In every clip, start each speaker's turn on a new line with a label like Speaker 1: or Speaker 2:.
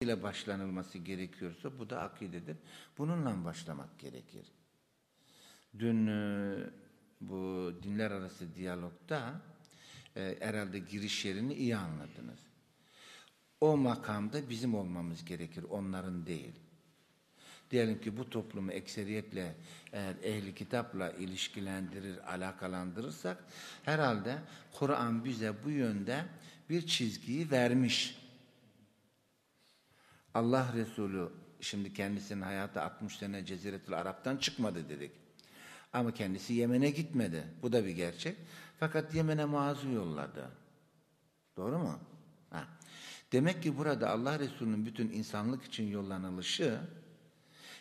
Speaker 1: ile başlanılması gerekiyorsa bu da akidedir. Bununla başlamak gerekir. Dün e, bu dinler arası diyalogda e, herhalde giriş yerini iyi anladınız. O makamda bizim olmamız gerekir, onların değil. Diyelim ki bu toplumu ekseriyetle eğer ehli kitapla ilişkilendirir, alakalandırırsak herhalde Kur'an bize bu yönde bir çizgiyi vermiş. Allah Resulü şimdi kendisinin hayatı 60 sene Ceziretül Arap'tan çıkmadı dedik. Ama kendisi Yemen'e gitmedi. Bu da bir gerçek. Fakat Yemen'e Muaz'ı yolladı. Doğru mu? Ha. Demek ki burada Allah Resulü'nün bütün insanlık için yollanılışı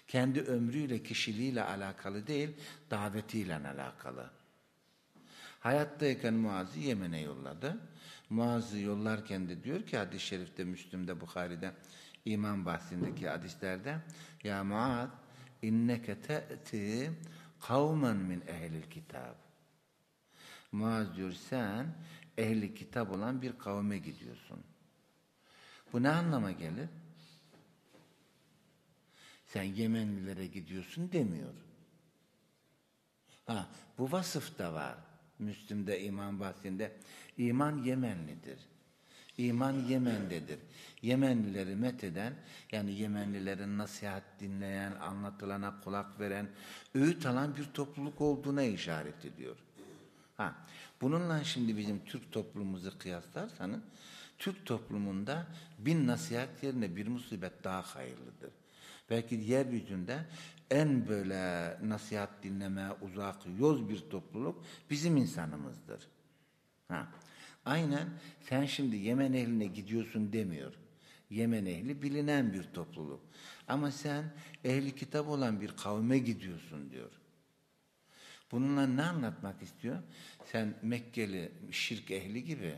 Speaker 1: kendi ömrüyle, kişiliğiyle alakalı değil, davetiyle alakalı. Hayattayken Muaz'ı Yemen'e yolladı. Muaz'ı yollarken de diyor ki hadis-i şerifte, Müslüm'de, Bukhari'de, iman bahsindeki hadislerde Ya Muaz, inneke te'ti kavmen min ehlil kitab. Muaz diyor sen ehli kitap olan bir kavme gidiyorsun. Bu ne anlama gelir? Sen Yemenlilere gidiyorsun demiyor. Ha, bu vasıf da var. Müslüm'de iman bahsinde. İman Yemenlidir. İman Yemen'dedir. Yemenlileri metheden, yani Yemenlilerin nasihat dinleyen, anlatılana kulak veren, öğüt alan bir topluluk olduğuna işaret ediyor. Ha, bununla şimdi bizim Türk toplumumuzu kıyaslarsanız, Türk toplumunda bin nasihat yerine bir musibet daha hayırlıdır. Belki yeryüzünde en böyle nasihat dinleme uzak, yoz bir topluluk bizim insanımızdır. Ha. Aynen sen şimdi Yemen ehline gidiyorsun demiyor. Yemen ehli bilinen bir topluluk. Ama sen ehli kitap olan bir kavme gidiyorsun diyor. Bununla ne anlatmak istiyor? Sen Mekkeli şirk ehli gibi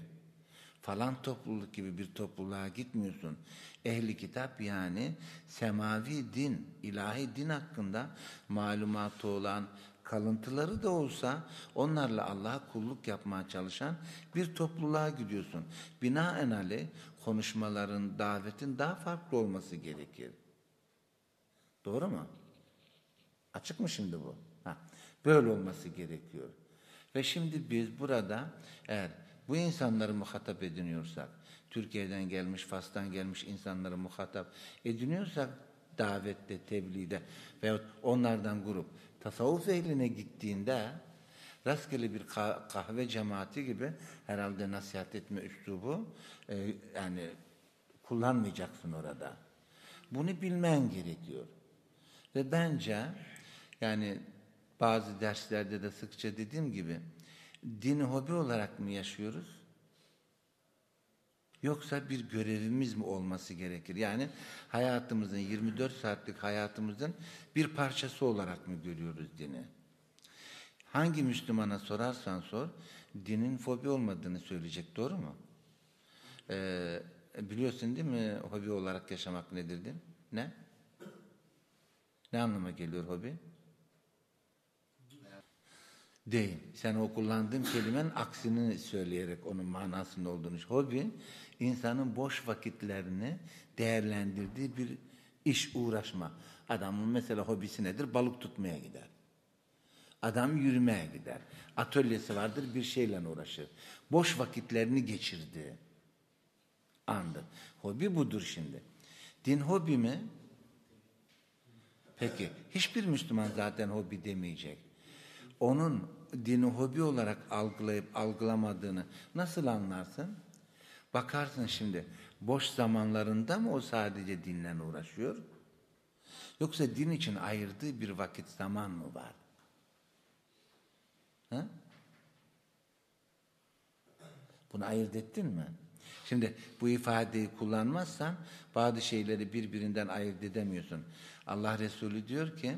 Speaker 1: falan topluluk gibi bir topluluğa gitmiyorsun. Ehli kitap yani semavi din, ilahi din hakkında malumatı olan, kalıntıları da olsa onlarla Allah'a kulluk yapmaya çalışan bir topluluğa gidiyorsun. Binaenaleyh konuşmaların, davetin daha farklı olması gerekir. Doğru mu? Açık mı şimdi bu? Ha, böyle olması gerekiyor. Ve şimdi biz burada eğer bu insanları muhatap ediniyorsak, Türkiye'den gelmiş, Fas'tan gelmiş insanları muhatap ediniyorsak davette, tebliğde veyahut onlardan grup tasavvuf ehline gittiğinde rastgele bir kahve cemaati gibi herhalde nasihat etme üslubu e, yani kullanmayacaksın orada. Bunu bilmen gerekiyor. Ve bence yani bazı derslerde de sıkça dediğim gibi dini hobi olarak mı yaşıyoruz? Yoksa bir görevimiz mi olması gerekir? Yani hayatımızın 24 saatlik hayatımızın bir parçası olarak mı görüyoruz dini? Hangi Müslümana sorarsan sor, dinin fobi olmadığını söyleyecek, doğru mu? Ee, biliyorsun değil mi hobi olarak yaşamak nedir din? Ne? Ne anlama geliyor hobi? Değil. Sen o kullandığın kelimenin aksini söyleyerek onun manasında olduğunu. Hobi, insanın boş vakitlerini değerlendirdiği bir iş, uğraşma. Adamın mesela hobisi nedir? Balık tutmaya gider. Adam yürümeye gider. Atölyesi vardır, bir şeyle uğraşır. Boş vakitlerini geçirdi. Andır. Hobi budur şimdi. Din hobi mi? Peki, hiçbir Müslüman zaten hobi demeyecek onun dini hobi olarak algılayıp algılamadığını nasıl anlarsın? Bakarsın şimdi boş zamanlarında mı o sadece dinle uğraşıyor? Yoksa din için ayırdığı bir vakit zaman mı var? Ha? Bunu ayırt ettin mi? Şimdi bu ifadeyi kullanmazsan bazı şeyleri birbirinden ayırt edemiyorsun. Allah Resulü diyor ki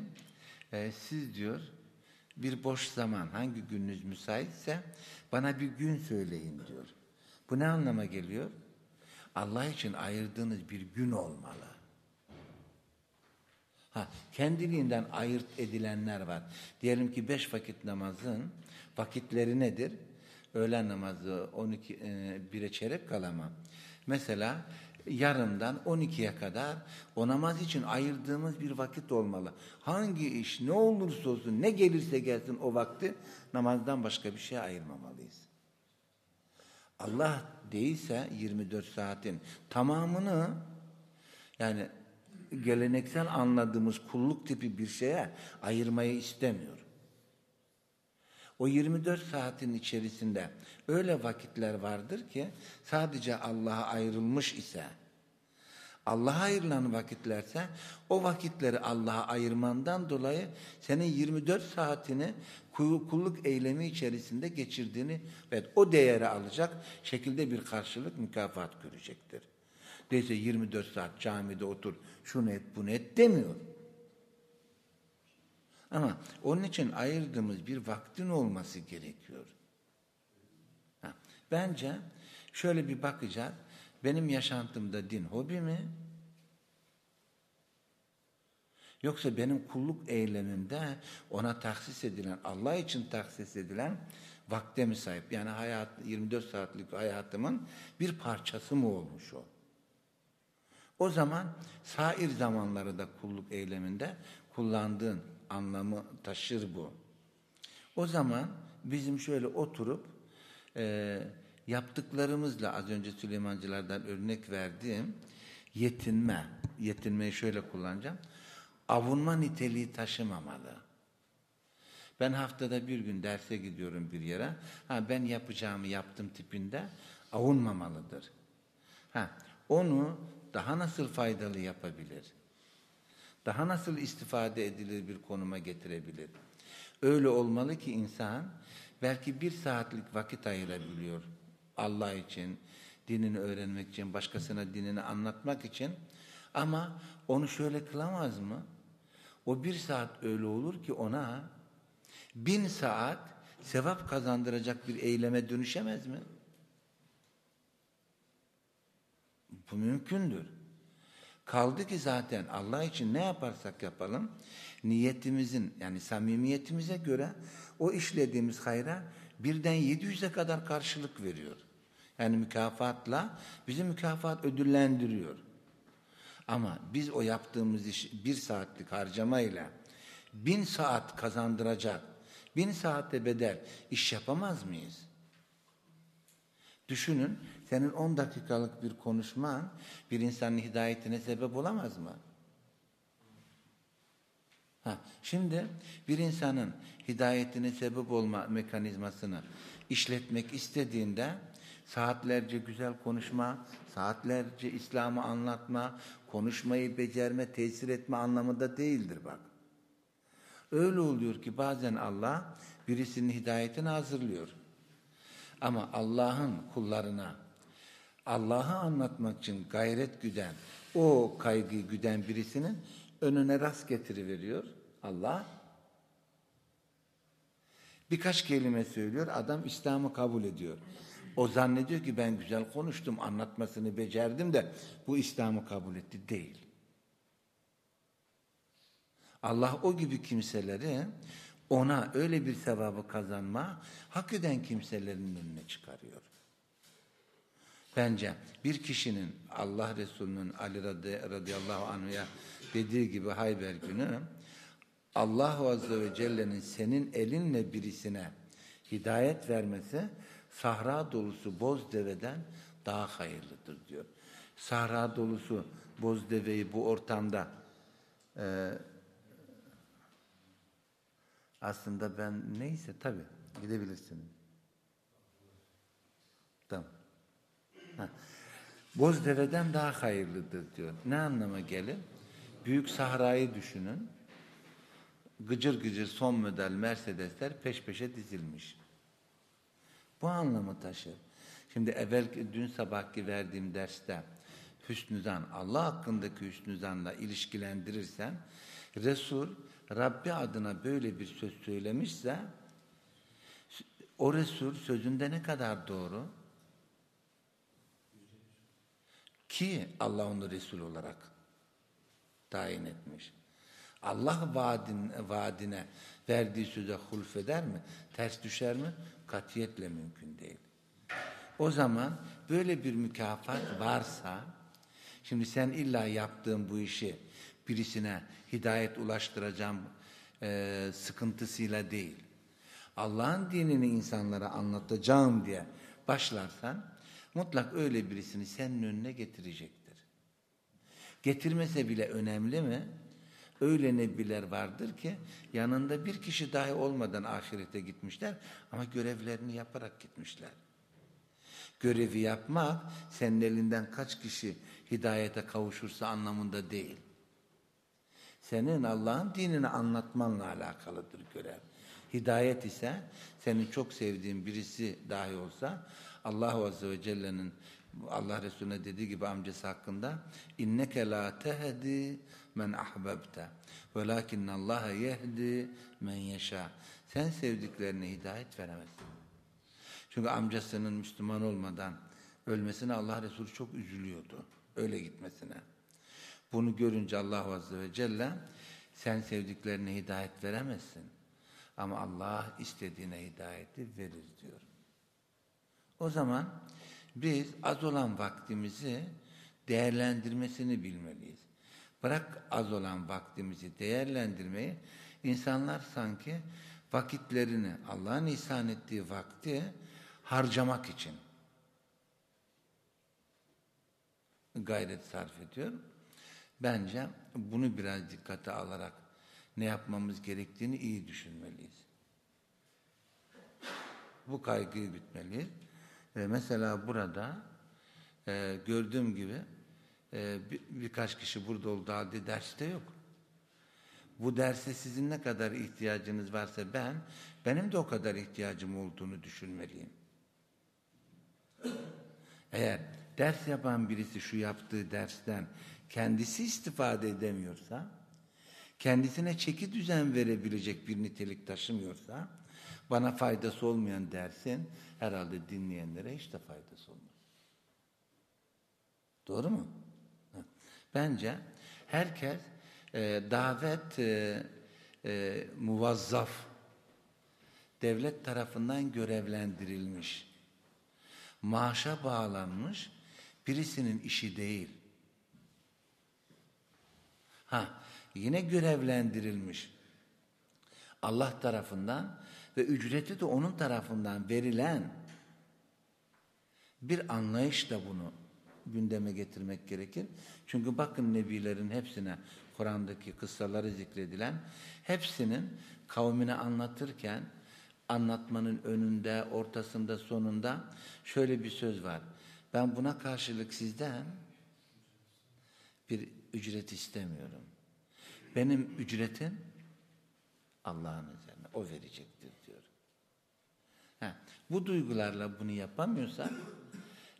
Speaker 1: e, siz diyor bir boş zaman hangi gününüz müsaitse bana bir gün söyleyin diyor. Bu ne anlama geliyor? Allah için ayırdığınız bir gün olmalı. Ha, kendiliğinden ayırt edilenler var. Diyelim ki beş vakit namazın vakitleri nedir? Öğlen namazı 12 e, bire çeyrek kalama. Mesela yarımdan 12'ye kadar o namaz için ayırdığımız bir vakit olmalı. Hangi iş ne olursa olsun ne gelirse gelsin o vakti namazdan başka bir şey ayırmamalıyız. Allah değilse 24 saatin tamamını yani geleneksel anladığımız kulluk tipi bir şeye ayırmayı istemiyor. O 24 saatin içerisinde öyle vakitler vardır ki sadece Allah'a ayrılmış ise Allah'a ayrılan vakitlerse o vakitleri Allah'a ayırmandan dolayı senin 24 saatini kulluk eylemi içerisinde geçirdiğini ve o değeri alacak şekilde bir karşılık mükafat görecektir. Deyse 24 saat camide otur şunu et bunu et demiyor. Ama onun için ayırdığımız bir vaktin olması gerekiyor. Ha, bence şöyle bir bakacağız. Benim yaşantımda din hobi mi? Yoksa benim kulluk eylemimde ona tahsis edilen, Allah için tahsis edilen vakte mi sahip? Yani hayat, 24 saatlik hayatımın bir parçası mı olmuş o? O zaman sair zamanları da kulluk eyleminde kullandığın anlamı taşır bu. O zaman bizim şöyle oturup e, yaptıklarımızla az önce Süleymancılardan örnek verdiğim yetinme, yetinmeyi şöyle kullanacağım. Avunma niteliği taşımamalı. Ben haftada bir gün derse gidiyorum bir yere. Ha ben yapacağımı yaptım tipinde avunmamalıdır. Ha onu daha nasıl faydalı yapabilir? Daha nasıl istifade edilir bir konuma getirebilir? Öyle olmalı ki insan belki bir saatlik vakit ayırabiliyor Allah için, dinini öğrenmek için, başkasına dinini anlatmak için. Ama onu şöyle kılamaz mı? O bir saat öyle olur ki ona bin saat sevap kazandıracak bir eyleme dönüşemez mi? Bu mümkündür. Kaldı ki zaten Allah için ne yaparsak yapalım niyetimizin yani samimiyetimize göre o işlediğimiz hayra birden 700'e kadar karşılık veriyor. Yani mükafatla bizi mükafat ödüllendiriyor. Ama biz o yaptığımız iş bir saatlik harcamayla bin saat kazandıracak, bin saatte bedel iş yapamaz mıyız? Düşünün senin 10 dakikalık bir konuşman bir insanın hidayetine sebep olamaz mı? Ha, şimdi bir insanın hidayetine sebep olma mekanizmasını işletmek istediğinde saatlerce güzel konuşma, saatlerce İslam'ı anlatma, konuşmayı becerme, tesir etme anlamında değildir bak. Öyle oluyor ki bazen Allah birisinin hidayetini hazırlıyor. Ama Allah'ın kullarına Allah'ı anlatmak için gayret güden, o kaygıyı güden birisinin önüne rast getiriveriyor Allah. Birkaç kelime söylüyor, adam İslam'ı kabul ediyor. O zannediyor ki ben güzel konuştum, anlatmasını becerdim de bu İslam'ı kabul etti. Değil. Allah o gibi kimseleri ona öyle bir sevabı kazanma hak eden kimselerin önüne çıkarıyor. Bence bir kişinin Allah Resulü'nün Ali radıyallahu anh'a dediği gibi Hayber günü Allah Azze ve Celle'nin senin elinle birisine hidayet vermesi sahra dolusu boz deveden daha hayırlıdır diyor. Sahra dolusu boz deveyi bu ortamda e, aslında ben neyse tabi gidebilirsin. Tamam. Ha. Boz deveden daha hayırlıdır diyor. Ne anlama gelir? Büyük sahrayı düşünün. Gıcır gıcır son model Mercedesler peş peşe dizilmiş. Bu anlamı taşır. Şimdi evvel dün sabahki verdiğim derste hüsnü zan, Allah hakkındaki hüsnü zanla ilişkilendirirsen Resul Rabbi adına böyle bir söz söylemişse o Resul sözünde ne kadar doğru? Ki Allah onu Resul olarak tayin etmiş. Allah vaadin, vaadine verdiği söze hulfeder mi? Ters düşer mi? Katiyetle mümkün değil. O zaman böyle bir mükafat varsa Şimdi sen illa yaptığın bu işi birisine hidayet ulaştıracağım e, sıkıntısıyla değil. Allah'ın dinini insanlara anlatacağım diye başlarsan mutlak öyle birisini senin önüne getirecektir. Getirmese bile önemli mi? Öyle nebiler vardır ki yanında bir kişi dahi olmadan ahirete gitmişler ama görevlerini yaparak gitmişler. Görevi yapmak senin elinden kaç kişi hidayete kavuşursa anlamında değil. Senin Allah'ın dinini anlatmanla alakalıdır görev. Hidayet ise senin çok sevdiğin birisi dahi olsa Allah Azze ve Celle'nin Allah Resulüne dediği gibi amcası hakkında inneke la tehdi men ahbabte velakinne Allah yehdi men yeşâ sen sevdiklerine hidayet veremezsin. Çünkü amcasının Müslüman olmadan ölmesine Allah Resulü çok üzülüyordu. Öyle gitmesine. Bunu görünce Allah Azze ve Celle sen sevdiklerine hidayet veremezsin. Ama Allah istediğine hidayeti verir diyor. O zaman biz az olan vaktimizi değerlendirmesini bilmeliyiz. Bırak az olan vaktimizi değerlendirmeyi, insanlar sanki vakitlerini, Allah'ın ihsan ettiği vakti harcamak için gayret sarf ediyor. Bence bunu biraz dikkate alarak ne yapmamız gerektiğini iyi düşünmeliyiz. Bu kaygıyı gütmeliyiz. E, mesela burada e, gördüğüm gibi e, bir, birkaç kişi burada olduğu halde derste yok. Bu derse sizin ne kadar ihtiyacınız varsa ben, benim de o kadar ihtiyacım olduğunu düşünmeliyim. Eğer ders yapan birisi şu yaptığı dersten kendisi istifade edemiyorsa, kendisine çeki düzen verebilecek bir nitelik taşımıyorsa, bana faydası olmayan dersin herhalde dinleyenlere hiç de faydası olmaz. Doğru mu? Bence herkes e, davet e, e, muvazzaf, devlet tarafından görevlendirilmiş, maaşa bağlanmış birisinin işi değil. Ha, yine görevlendirilmiş. Allah tarafından ve ücreti de onun tarafından verilen bir anlayışla bunu gündeme getirmek gerekir. Çünkü bakın nebilerin hepsine Kur'an'daki kıssaları zikredilen hepsinin kavmine anlatırken anlatmanın önünde, ortasında, sonunda şöyle bir söz var. Ben buna karşılık sizden bir ücret istemiyorum. Benim ücretim Allah'ın üzerine. O verecektir diyor. Ha, bu duygularla bunu yapamıyorsa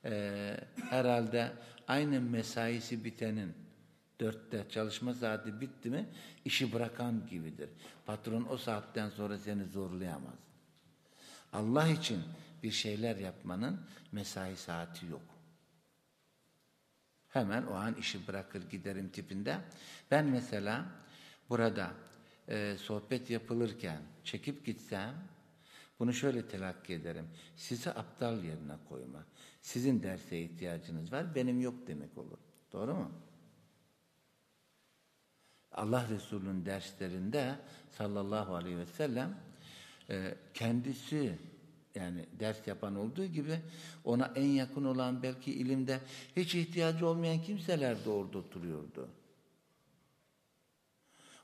Speaker 1: e, herhalde aynı mesaisi bitenin dörtte çalışma saati bitti mi işi bırakan gibidir. Patron o saatten sonra seni zorlayamaz. Allah için bir şeyler yapmanın mesai saati yok. Hemen o an işi bırakır giderim tipinde. Ben mesela burada e, sohbet yapılırken çekip gitsem bunu şöyle telakki ederim. Sizi aptal yerine koyma. Sizin derse ihtiyacınız var, benim yok demek olur. Doğru mu? Allah Resulü'nün derslerinde sallallahu aleyhi ve sellem e, kendisi yani ders yapan olduğu gibi ona en yakın olan belki ilimde hiç ihtiyacı olmayan kimseler de orada oturuyordu.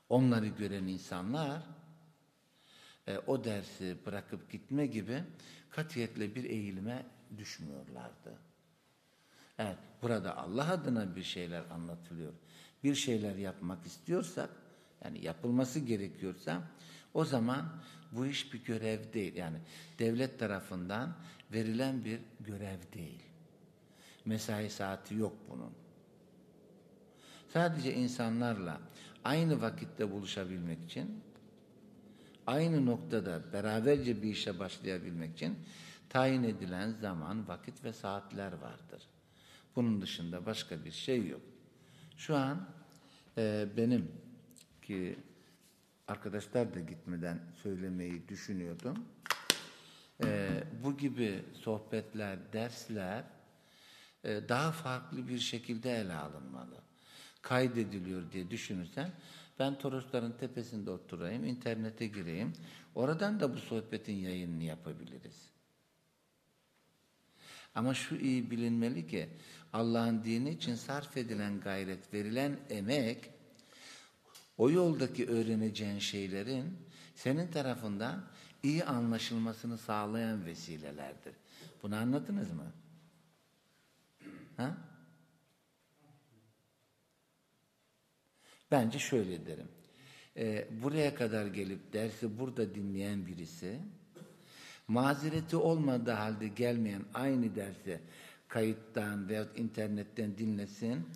Speaker 1: Onları gören insanlar e, o dersi bırakıp gitme gibi katiyetle bir eğilime düşmüyorlardı. Evet, burada Allah adına bir şeyler anlatılıyor. Bir şeyler yapmak istiyorsak, yani yapılması gerekiyorsa, o zaman bu iş bir görev değil. Yani devlet tarafından verilen bir görev değil. Mesai saati yok bunun. Sadece insanlarla aynı vakitte buluşabilmek için, aynı noktada beraberce bir işe başlayabilmek için tayin edilen zaman, vakit ve saatler vardır. Bunun dışında başka bir şey yok. Şu an e, benim ki arkadaşlar da gitmeden söylemeyi düşünüyordum. E, bu gibi sohbetler, dersler e, daha farklı bir şekilde ele alınmalı. Kaydediliyor diye düşünürsen ben Torosların tepesinde oturayım, internete gireyim. Oradan da bu sohbetin yayınını yapabiliriz. Ama şu iyi bilinmeli ki Allah'ın dini için sarf edilen gayret, verilen emek o yoldaki öğreneceğin şeylerin senin tarafından iyi anlaşılmasını sağlayan vesilelerdir. Bunu anladınız mı? Ha? Bence şöyle derim. Ee, buraya kadar gelip dersi burada dinleyen birisi mazereti olmadığı halde gelmeyen aynı derse kayıttan veya internetten dinlesin.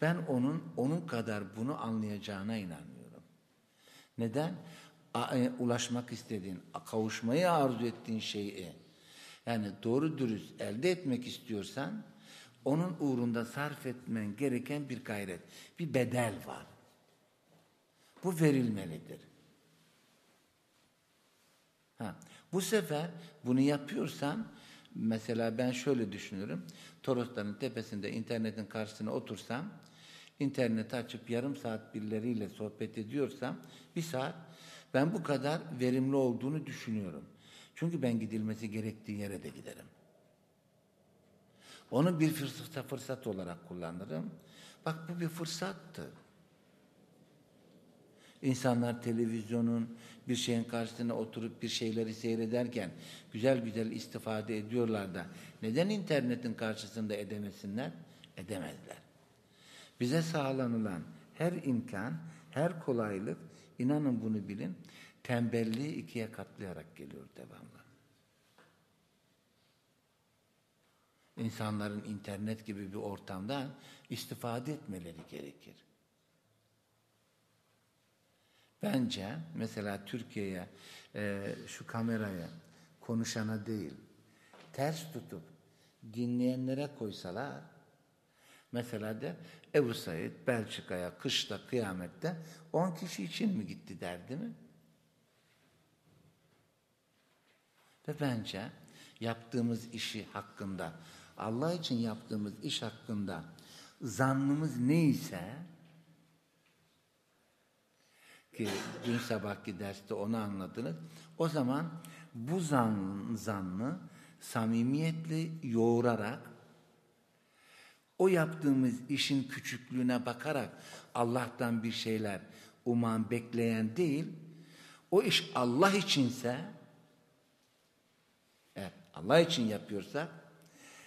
Speaker 1: Ben onun onun kadar bunu anlayacağına inanmıyorum. Neden? E, ulaşmak istediğin, kavuşmayı arzu ettiğin şeyi yani doğru dürüst elde etmek istiyorsan onun uğrunda sarf etmen gereken bir gayret, bir bedel var. Bu verilmelidir. Ha, bu sefer bunu yapıyorsam mesela ben şöyle düşünüyorum. Torosların tepesinde internetin karşısına otursam interneti açıp yarım saat birileriyle sohbet ediyorsam bir saat ben bu kadar verimli olduğunu düşünüyorum. Çünkü ben gidilmesi gerektiği yere de giderim. Onu bir fırsat, fırsat olarak kullanırım. Bak bu bir fırsattı. İnsanlar televizyonun bir şeyin karşısına oturup bir şeyleri seyrederken güzel güzel istifade ediyorlar da neden internetin karşısında edemesinler? Edemezler. Bize sağlanılan her imkan, her kolaylık inanın bunu bilin tembelliği ikiye katlayarak geliyor devamlı. İnsanların internet gibi bir ortamdan istifade etmeleri gerekir. Bence mesela Türkiye'ye e, şu kameraya konuşana değil ters tutup dinleyenlere koysalar mesela de Ebu Said Belçika'ya kışta kıyamette 10 kişi için mi gitti derdi mi? Ve bence yaptığımız işi hakkında Allah için yaptığımız iş hakkında zannımız neyse ki dün sabahki derste onu anladınız. O zaman bu zan, zannı samimiyetle yoğurarak o yaptığımız işin küçüklüğüne bakarak Allah'tan bir şeyler uman bekleyen değil, o iş Allah içinse eğer Allah için yapıyorsa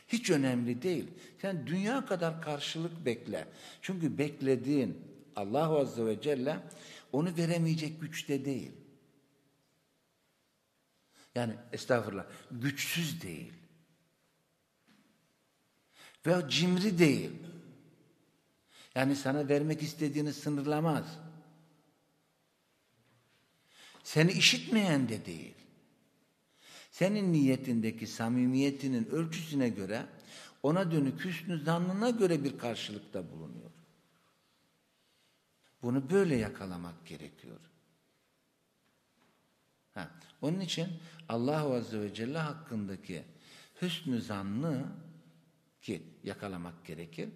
Speaker 1: hiç önemli değil. Sen dünya kadar karşılık bekle. Çünkü beklediğin Allah Azze ve Celle onu veremeyecek güçte değil. Yani estağfurullah güçsüz değil. Ve cimri değil. Yani sana vermek istediğini sınırlamaz. Seni işitmeyen de değil. Senin niyetindeki samimiyetinin ölçüsüne göre ona dönük hüsnü zannına göre bir karşılıkta bulunuyor. Bunu böyle yakalamak gerekiyor. Ha, onun için Allah Azze ve Celle hakkındaki hüsnü zannı ki yakalamak gerekir.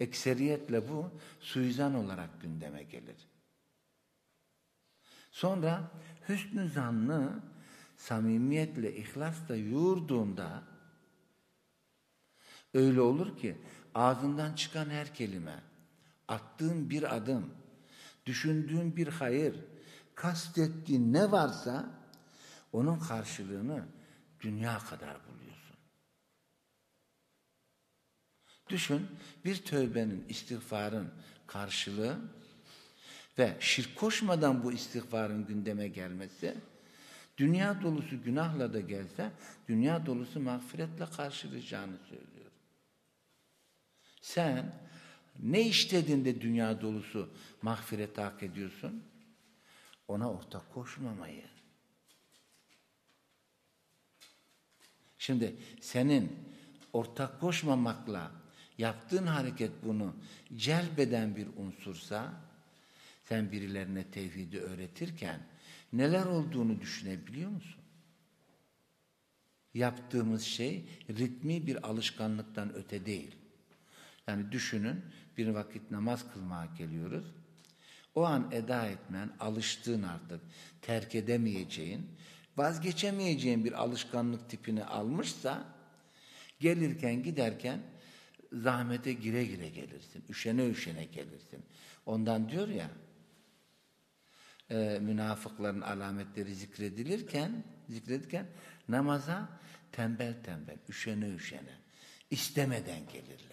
Speaker 1: Ekseriyetle bu suizan olarak gündeme gelir. Sonra hüsnü zannı samimiyetle, ihlasla yoğurduğunda öyle olur ki ağzından çıkan her kelime, attığın bir adım, düşündüğün bir hayır, kastettiğin ne varsa onun karşılığını dünya kadar buluyorsun. Düşün bir tövbenin, istiğfarın karşılığı ve şirk koşmadan bu istiğfarın gündeme gelmesi dünya dolusu günahla da gelse dünya dolusu mağfiretle karşılayacağını söylüyor. Sen ne işlediğinde dünya dolusu mağfiret hak ediyorsun? Ona ortak koşmamayı. Şimdi senin ortak koşmamakla yaptığın hareket bunu celbeden bir unsursa sen birilerine tevhidi öğretirken neler olduğunu düşünebiliyor musun? Yaptığımız şey ritmi bir alışkanlıktan öte değil. Yani düşünün bir vakit namaz kılmaya geliyoruz. O an eda etmen, alıştığın artık, terk edemeyeceğin, vazgeçemeyeceğin bir alışkanlık tipini almışsa, gelirken giderken zahmete gire gire gelirsin, üşene üşene gelirsin. Ondan diyor ya, e, münafıkların alametleri zikredilirken, zikredilirken namaza tembel tembel, üşene üşene, istemeden gelirler.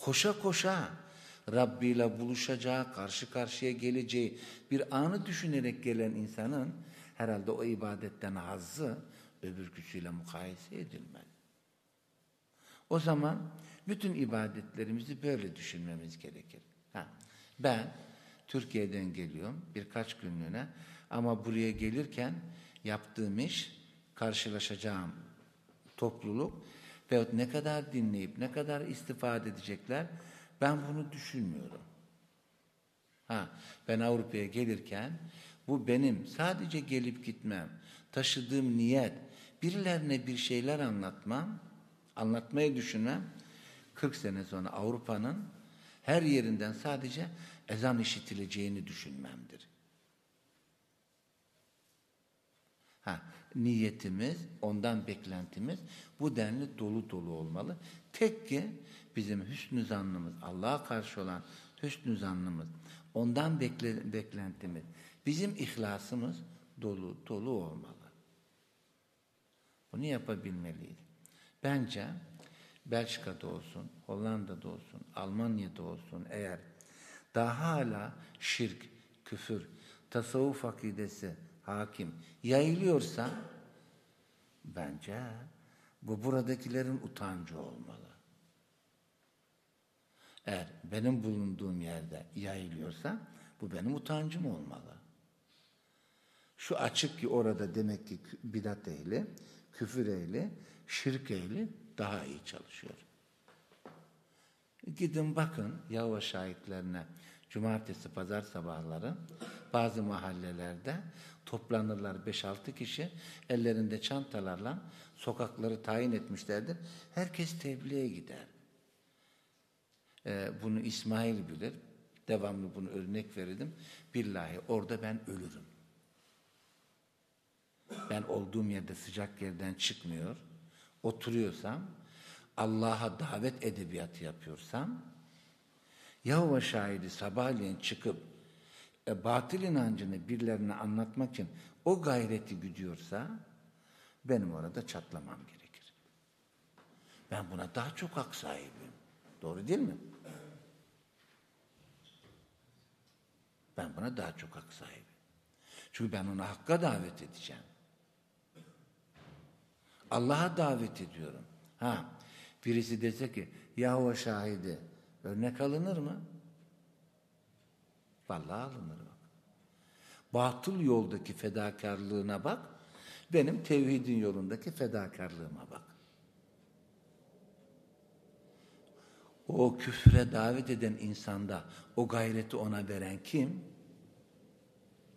Speaker 1: Koşa koşa Rabbi ile buluşacağı, karşı karşıya geleceği bir anı düşünerek gelen insanın herhalde o ibadetten hazzı öbürküsüyle mukayese edilmez. O zaman bütün ibadetlerimizi böyle düşünmemiz gerekir. Ha, ben Türkiye'den geliyorum birkaç günlüğüne ama buraya gelirken yaptığım iş, karşılaşacağım topluluk veyahut ne kadar dinleyip ne kadar istifade edecekler ben bunu düşünmüyorum. Ha, ben Avrupa'ya gelirken bu benim sadece gelip gitmem, taşıdığım niyet, birilerine bir şeyler anlatmam, anlatmayı düşünmem, 40 sene sonra Avrupa'nın her yerinden sadece ezan işitileceğini düşünmemdir. Ha, niyetimiz, ondan beklentimiz bu denli dolu dolu olmalı. Tek ki bizim hüsnü zannımız, Allah'a karşı olan hüsnü zannımız, ondan bekle, beklentimiz, bizim ihlasımız dolu dolu olmalı. Bunu yapabilmeliyiz. Bence Belçika'da olsun, Hollanda'da olsun, Almanya'da olsun eğer daha hala şirk, küfür, tasavvuf akidesi hakim yayılıyorsa bence bu buradakilerin utancı olmalı. Eğer benim bulunduğum yerde yayılıyorsa bu benim utancım olmalı. Şu açık ki orada demek ki bidat ehli, küfür ehli, şirk ehli daha iyi çalışıyor. Gidin bakın Yahova şahitlerine cumartesi pazar sabahları bazı mahallelerde toplanırlar 5-6 kişi ellerinde çantalarla sokakları tayin etmişlerdir. Herkes tebliğe gider. Ee, bunu İsmail bilir. Devamlı bunu örnek verirdim. Billahi orada ben ölürüm. Ben olduğum yerde sıcak yerden çıkmıyor. Oturuyorsam Allah'a davet edebiyatı yapıyorsam Yahova şahidi sabahleyin çıkıp e, batıl inancını birilerine anlatmak için o gayreti güdüyorsa benim orada çatlamam gerekir. Ben buna daha çok hak sahibiyim. Doğru değil mi? Ben buna daha çok hak sahibim. Çünkü ben ona hakka davet edeceğim. Allah'a davet ediyorum. Ha, birisi dese ki Yahova şahidi örnek alınır mı? Vallahi alınır bak. Batıl yoldaki fedakarlığına bak, benim tevhidin yolundaki fedakarlığıma bak. O küfre davet eden insanda o gayreti ona veren kim?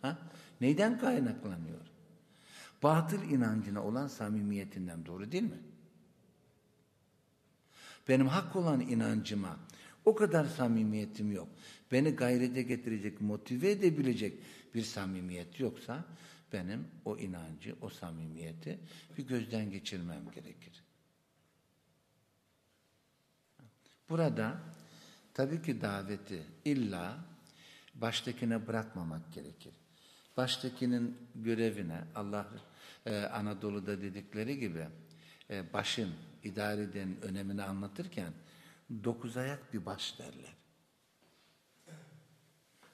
Speaker 1: Ha? Neyden kaynaklanıyor? Batıl inancına olan samimiyetinden doğru değil mi? Benim hak olan inancıma o kadar samimiyetim yok. Beni gayrete getirecek, motive edebilecek bir samimiyet yoksa benim o inancı, o samimiyeti bir gözden geçirmem gerekir. Burada tabii ki daveti illa baştakine bırakmamak gerekir. Baştakinin görevine Allah e, Anadolu'da dedikleri gibi e, başın idareden önemini anlatırken dokuz ayak bir baş derler.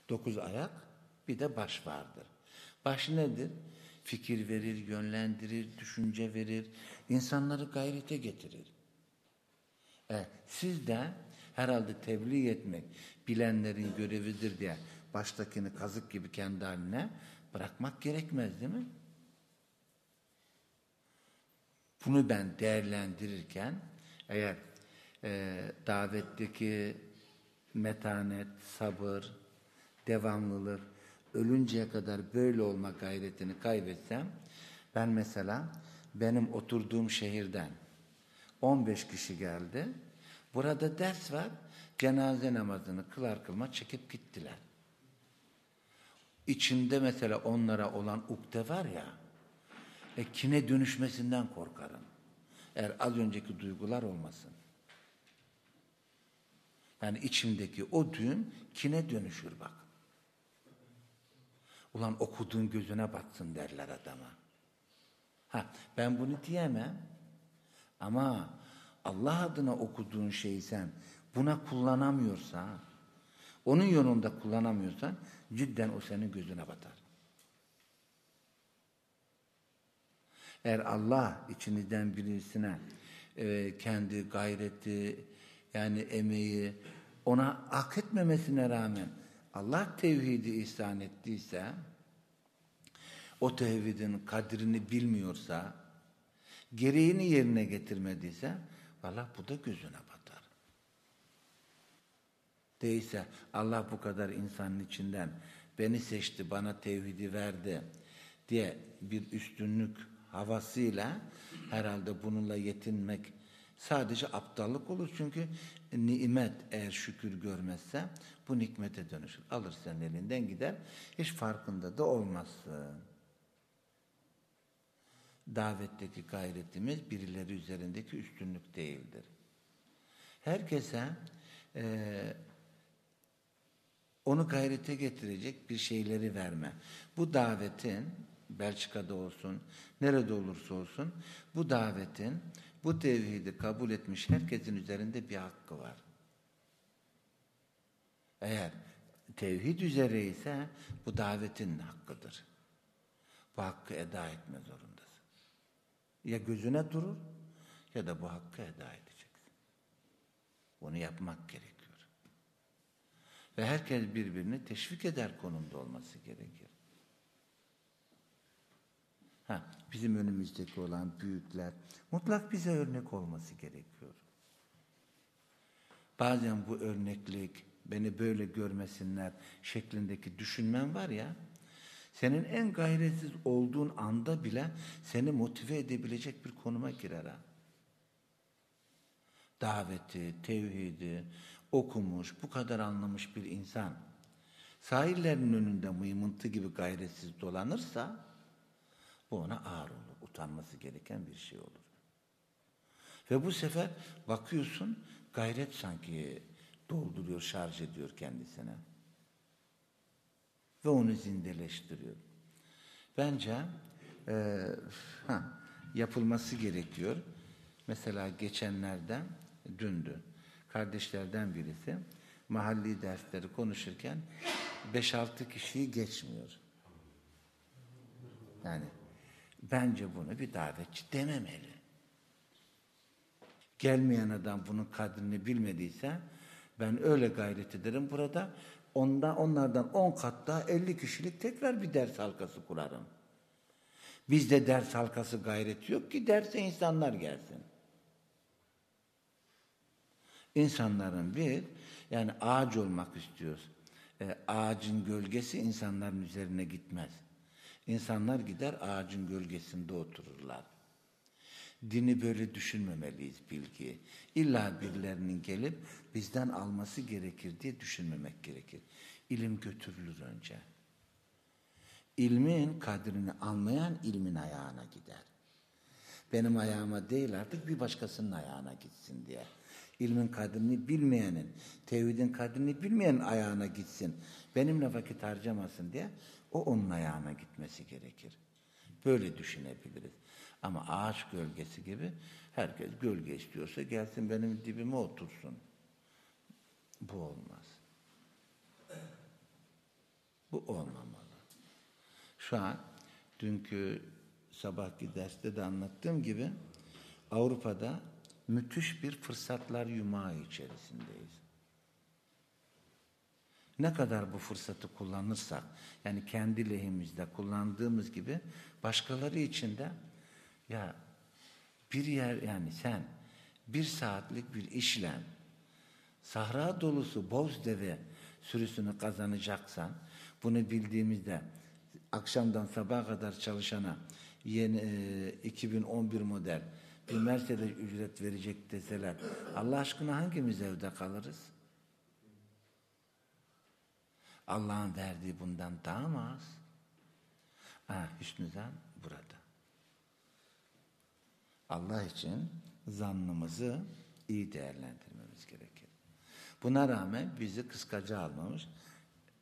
Speaker 1: Dokuz ayak bir de baş vardır. Baş nedir? Fikir verir, yönlendirir, düşünce verir, insanları gayrete getirir. E, siz de herhalde tebliğ etmek bilenlerin görevidir diye baştakini kazık gibi kendi haline bırakmak gerekmez değil mi? Bunu ben değerlendirirken eğer e, davetteki metanet, sabır, devamlılık, ölünceye kadar böyle olma gayretini kaybetsem, ben mesela benim oturduğum şehirden 15 kişi geldi, Burada ders var. Cenaze namazını kılar kılma çekip gittiler. İçinde mesela onlara olan ukde var ya, e, kine dönüşmesinden korkarım. Eğer az önceki duygular olmasın. Yani içimdeki o düğüm kine dönüşür bak. Ulan okuduğun gözüne batsın derler adama. Ha, ben bunu diyemem. Ama Allah adına okuduğun şeyi sen buna kullanamıyorsa, onun yolunda kullanamıyorsan cidden o senin gözüne batar. Eğer Allah içinizden birisine e, kendi gayreti yani emeği ona hak etmemesine rağmen Allah tevhidi ihsan ettiyse o tevhidin kadrini bilmiyorsa gereğini yerine getirmediyse valla bu da gözüne batar. Değilse Allah bu kadar insanın içinden beni seçti, bana tevhidi verdi diye bir üstünlük havasıyla herhalde bununla yetinmek sadece aptallık olur. Çünkü nimet eğer şükür görmezse bu nikmete dönüşür. Alır senin elinden gider. Hiç farkında da olmazsın. Davetteki gayretimiz birileri üzerindeki üstünlük değildir. Herkese e, onu gayrete getirecek bir şeyleri verme. Bu davetin Belçika'da olsun, nerede olursa olsun bu davetin, bu tevhidi kabul etmiş herkesin üzerinde bir hakkı var. Eğer tevhid üzere ise bu davetin hakkıdır. Bu hakkı eda etme zorundasın. Ya gözüne durur ya da bu hakkı eda edeceksin. Bunu yapmak gerekiyor. Ve herkes birbirini teşvik eder konumda olması gerekir. Ha, bizim önümüzdeki olan büyükler mutlak bize örnek olması gerekiyor. Bazen bu örneklik, beni böyle görmesinler şeklindeki düşünmen var ya, senin en gayretsiz olduğun anda bile seni motive edebilecek bir konuma girer ha. Daveti, tevhidi okumuş, bu kadar anlamış bir insan sahillerin önünde mıymıntı gibi gayretsiz dolanırsa bu ona ağır olur, utanması gereken bir şey olur. Ve bu sefer bakıyorsun gayret sanki dolduruyor, şarj ediyor kendisine. Ve onu zindeleştiriyor. Bence e, ha, yapılması gerekiyor. Mesela geçenlerden, dündü, kardeşlerden birisi mahalli dersleri konuşurken 5-6 kişiyi geçmiyor. Yani bence bunu bir davetçi dememeli. Gelmeyen adam bunun kadrini bilmediyse ben öyle gayret ederim burada onda onlardan 10 kat daha 50 kişilik tekrar bir ders halkası kurarım. Bizde ders halkası gayreti yok ki derse insanlar gelsin. İnsanların bir, yani ağaç olmak istiyoruz. E, ağacın gölgesi insanların üzerine gitmez. İnsanlar gider ağacın gölgesinde otururlar. Dini böyle düşünmemeliyiz bilgi. İlla birilerinin gelip bizden alması gerekir diye düşünmemek gerekir. İlim götürülür önce. İlmin kadrini anlayan ilmin ayağına gider. Benim ayağıma değil artık bir başkasının ayağına gitsin diye. İlmin kadrini bilmeyenin, tevhidin kadrini bilmeyenin ayağına gitsin. Benimle vakit harcamasın diye o onun ayağına gitmesi gerekir. Böyle düşünebiliriz. Ama ağaç gölgesi gibi herkes gölge istiyorsa gelsin benim dibime otursun. Bu olmaz. Bu olmamalı. Şu an dünkü sabahki derste de anlattığım gibi Avrupa'da müthiş bir fırsatlar yumağı içerisindeyiz. Ne kadar bu fırsatı kullanırsak, yani kendi lehimizde kullandığımız gibi başkaları için de ya bir yer yani sen bir saatlik bir işlem sahra dolusu boz deve sürüsünü kazanacaksan bunu bildiğimizde akşamdan sabaha kadar çalışana yeni e, 2011 model bir Mercedes ücret verecek deseler Allah aşkına hangimiz evde kalırız? Allah'ın verdiği bundan daha mı az? Ha, hüsnü zan burada. Allah için zannımızı iyi değerlendirmemiz gerekir. Buna rağmen bizi kıskaca almamış,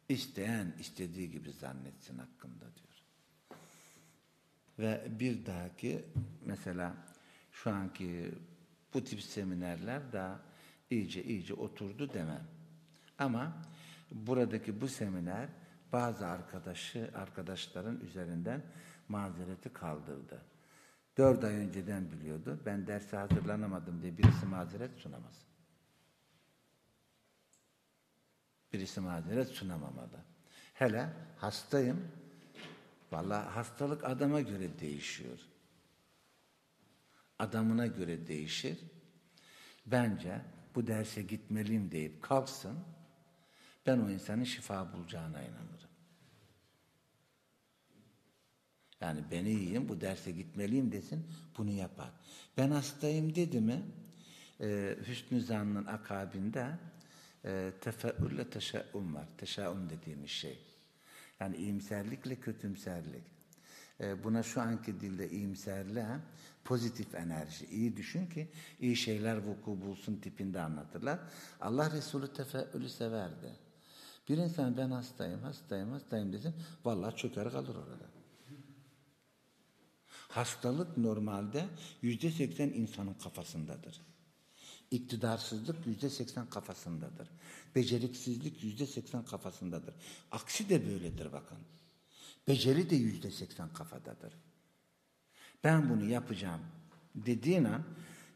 Speaker 1: isteyen istediği gibi zannetsin hakkında diyor. Ve bir dahaki mesela şu anki bu tip seminerler daha iyice iyice oturdu demem. Ama buradaki bu seminer bazı arkadaşı arkadaşların üzerinden mazereti kaldırdı. Dört ay önceden biliyordu. Ben derse hazırlanamadım diye birisi mazeret sunamaz. Birisi mazeret sunamamalı. Hele hastayım. Vallahi hastalık adama göre değişiyor. Adamına göre değişir. Bence bu derse gitmeliyim deyip kalksın. Ben o insanın şifa bulacağına inanırım. Yani ben iyiyim, bu derse gitmeliyim desin, bunu yapar. Ben hastayım dedi mi, e, Hüsnü Zan'ın akabinde e, tefeülle teşeum var. Teşeum dediğimiz şey. Yani iyimserlikle kötümserlik. E, buna şu anki dilde iyimserle pozitif enerji. İyi düşün ki iyi şeyler vuku bulsun tipinde anlatırlar. Allah Resulü tefeülü severdi. Bir insan ben hastayım, hastayım, hastayım desin, vallahi çöker kalır orada. Hastalık normalde yüzde seksen insanın kafasındadır. İktidarsızlık yüzde seksen kafasındadır. Beceriksizlik yüzde seksen kafasındadır. Aksi de böyledir bakın. Beceri de yüzde seksen kafadadır. Ben bunu yapacağım dediğin an,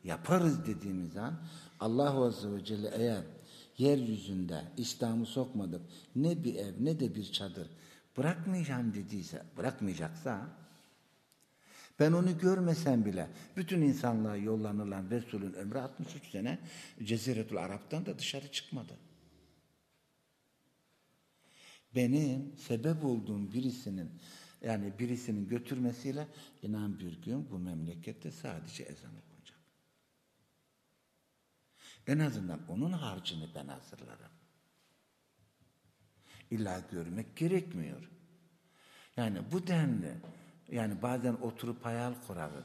Speaker 1: yaparız dediğimiz an Allah Azze ve Celle eğer yeryüzünde İslam'ı sokmadık ne bir ev ne de bir çadır bırakmayacağım dediyse, bırakmayacaksa ben onu görmesem bile bütün insanlığa yollanılan Resul'ün ömrü 63 sene Ceziretul Arap'tan da dışarı çıkmadı. Benim sebep olduğum birisinin yani birisinin götürmesiyle inan bir gün bu memlekette sadece ezan okunacak. En azından onun harcını ben hazırlarım. İlla görmek gerekmiyor. Yani bu denli yani bazen oturup hayal kurarız.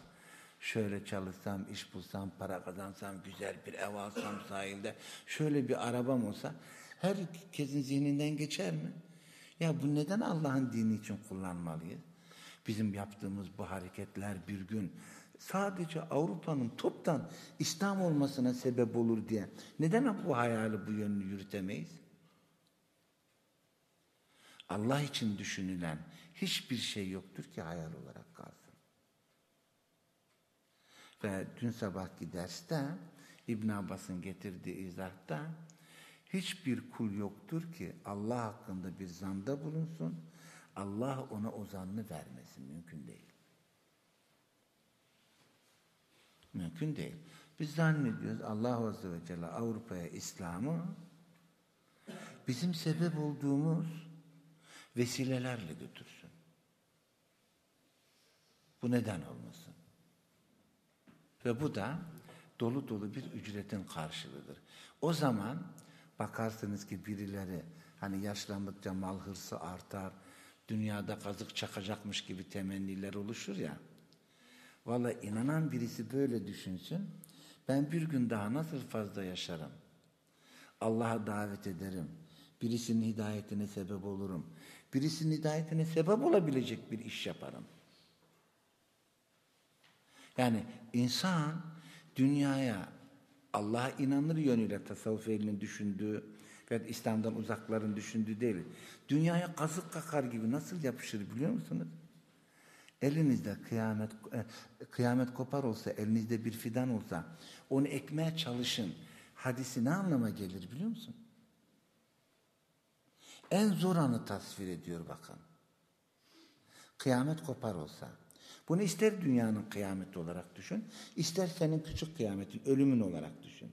Speaker 1: Şöyle çalışsam, iş bulsam, para kazansam, güzel bir ev alsam sahilde, şöyle bir arabam olsa herkesin zihninden geçer mi? Ya bu neden Allah'ın dini için kullanmalıyız? Bizim yaptığımız bu hareketler bir gün sadece Avrupa'nın toptan İslam olmasına sebep olur diye neden bu hayali bu yönünü yürütemeyiz? Allah için düşünülen hiçbir şey yoktur ki hayal olarak kalsın. Ve dün sabahki derste İbn Abbas'ın getirdiği izahta hiçbir kul yoktur ki Allah hakkında bir zanda bulunsun, Allah ona o zannı vermesin. Mümkün değil. Mümkün değil. Biz zannediyoruz Allah Azze ve Celle Avrupa'ya İslam'ı bizim sebep olduğumuz vesilelerle götürsün. Bu neden olmasın? Ve bu da dolu dolu bir ücretin karşılığıdır. O zaman bakarsınız ki birileri hani yaşlandıkça mal hırsı artar, dünyada kazık çakacakmış gibi temenniler oluşur ya. Valla inanan birisi böyle düşünsün. Ben bir gün daha nasıl fazla yaşarım? Allah'a davet ederim. Birisinin hidayetine sebep olurum. Birisinin hidayetine sebep olabilecek bir iş yaparım. Yani insan dünyaya Allah'a inanır yönüyle tasavvuf elinin düşündüğü ve İslam'dan uzakların düşündüğü değil. Dünyaya kazık kakar gibi nasıl yapışır biliyor musunuz? Elinizde kıyamet e, kıyamet kopar olsa, elinizde bir fidan olsa, onu ekmeye çalışın. Hadisi ne anlama gelir biliyor musun? En zor anı tasvir ediyor bakın. Kıyamet kopar olsa. Bunu ister dünyanın kıyameti olarak düşün, ister senin küçük kıyametin, ölümün olarak düşün.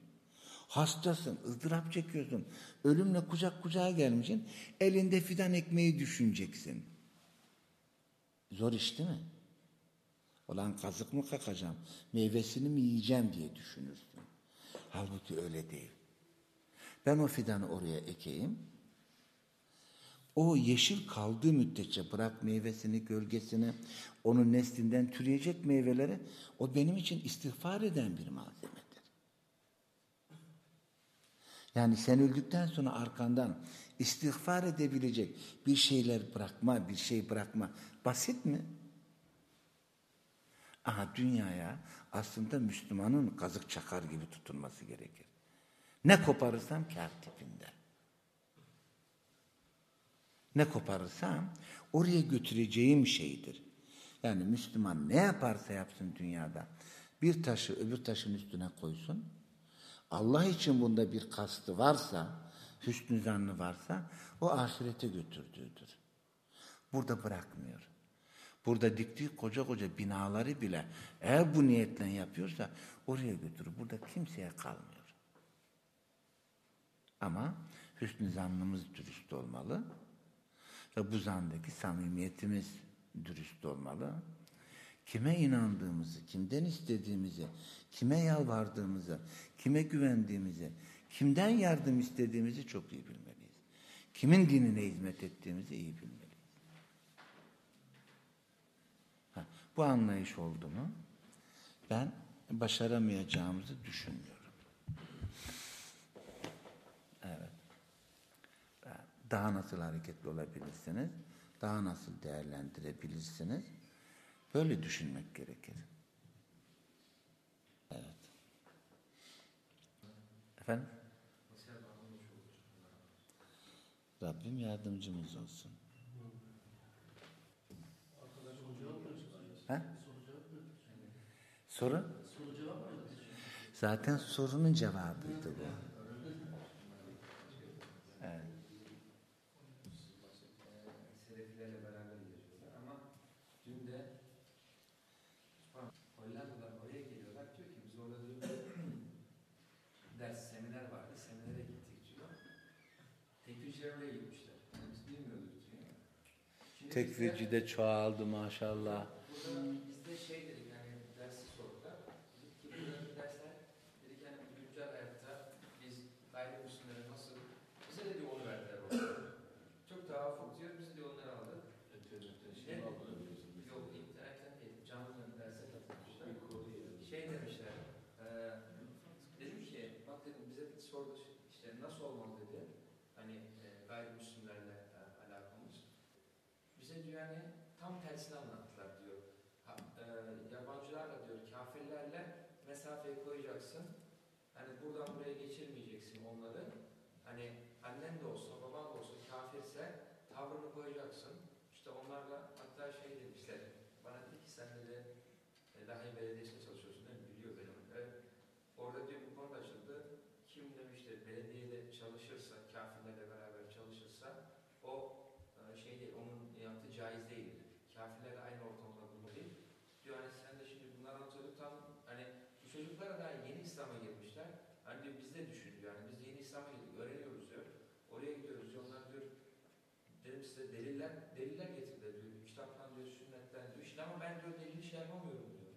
Speaker 1: Hastasın, ızdırap çekiyorsun, ölümle kucak kucağa gelmişsin, elinde fidan ekmeği düşüneceksin. Zor iş değil mi? Olan kazık mı kakacağım, meyvesini mi yiyeceğim diye düşünürsün. Halbuki öyle değil. Ben o fidanı oraya ekeyim. O yeşil kaldığı müddetçe bırak meyvesini, gölgesini, onun neslinden türeyecek meyveleri o benim için istiğfar eden bir malzemedir. Yani sen öldükten sonra arkandan istiğfar edebilecek bir şeyler bırakma, bir şey bırakma basit mi? Aha dünyaya aslında Müslümanın kazık çakar gibi tutulması gerekir. Ne koparırsam kar tipinde. Ne koparırsam oraya götüreceğim şeydir. Yani Müslüman ne yaparsa yapsın dünyada bir taşı öbür taşın üstüne koysun. Allah için bunda bir kastı varsa, hüsnü zannı varsa o ahirete götürdüğüdür. Burada bırakmıyor. Burada diktiği koca koca binaları bile eğer bu niyetle yapıyorsa oraya götürür. Burada kimseye kalmıyor. Ama hüsnü zannımız dürüst olmalı. Ve bu zandaki samimiyetimiz dürüst olmalı. Kime inandığımızı, kimden istediğimizi, kime yalvardığımızı, kime güvendiğimizi, kimden yardım istediğimizi çok iyi bilmeliyiz. Kimin dinine hizmet ettiğimizi iyi bilmeliyiz. Ha, bu anlayış oldu mu ben başaramayacağımızı düşünmüyorum. Evet. Daha nasıl hareketli olabilirsiniz? Daha nasıl değerlendirebilirsiniz? Böyle düşünmek gerekir. Evet. Efendim? Rabbim yardımcımız olsun. Ha? Soru? Zaten sorunun cevabıydı bu. Evet.
Speaker 2: Ders seminer vardı seminere gittik diyor. Tekviciler oraya gitmişler. Yani biz bilmiyorduk diyor.
Speaker 1: Tekvirci de çoğaldı maşallah.
Speaker 2: Burada bizde şey dedik hani dersi sordular. Dedik ki buradaki dersler dedik hani bu güncel hayatta biz gayrimüslimlere nasıl bize de diyor onu verdiler orada. Çok daha ufak diyor biz de onları aldık. Ne? Yok internetten değil canlı derse katılmışlar. Şey demişler e, dedim ki bak dedim bize bir sordu işte nasıl olmalı dedi. Hani e, gayrimüslimlerle e, alakamız. Bize diyor yani tam tersini anlattılar diyor. Ha, e, yabancılarla diyor kafirlerle mesafeyi koyacaksın. Hani buradan buraya geçirmeyeceksin onları. Hani annen de olsa baban da olsa kafirse tavrını koyacaksın. İşte onlarla hatta şey demişler. Bana dedi ki sen de e, Lahey Belediyesi'nde çalışıyorsun değil mi? Biliyor benim. Evet. Orada diyor bir konu açıldı. Kim demişti belediyede çalışırsa, kafirlerle beraber çalışırsa o e, şey değil, onun yaptığı caiz değildir. Kafirlerle aynı ortamda bulunma değil. Diyor hani sen de şimdi bunları anlatıyorduk tam hani bu çocuklar daha yeni İslam'a girmişler. Hani diyor biz de düşün diyor. Yani biz yeni İslam'a girdik, öğreniyoruz diyor. Oraya gidiyoruz diyor. Onlar diyor dedim size deliller, deliller getirdiler diyor. Kitaptan diyor, sünnetten diyor. İşte ama ben diyor delili şey yapamıyorum diyor.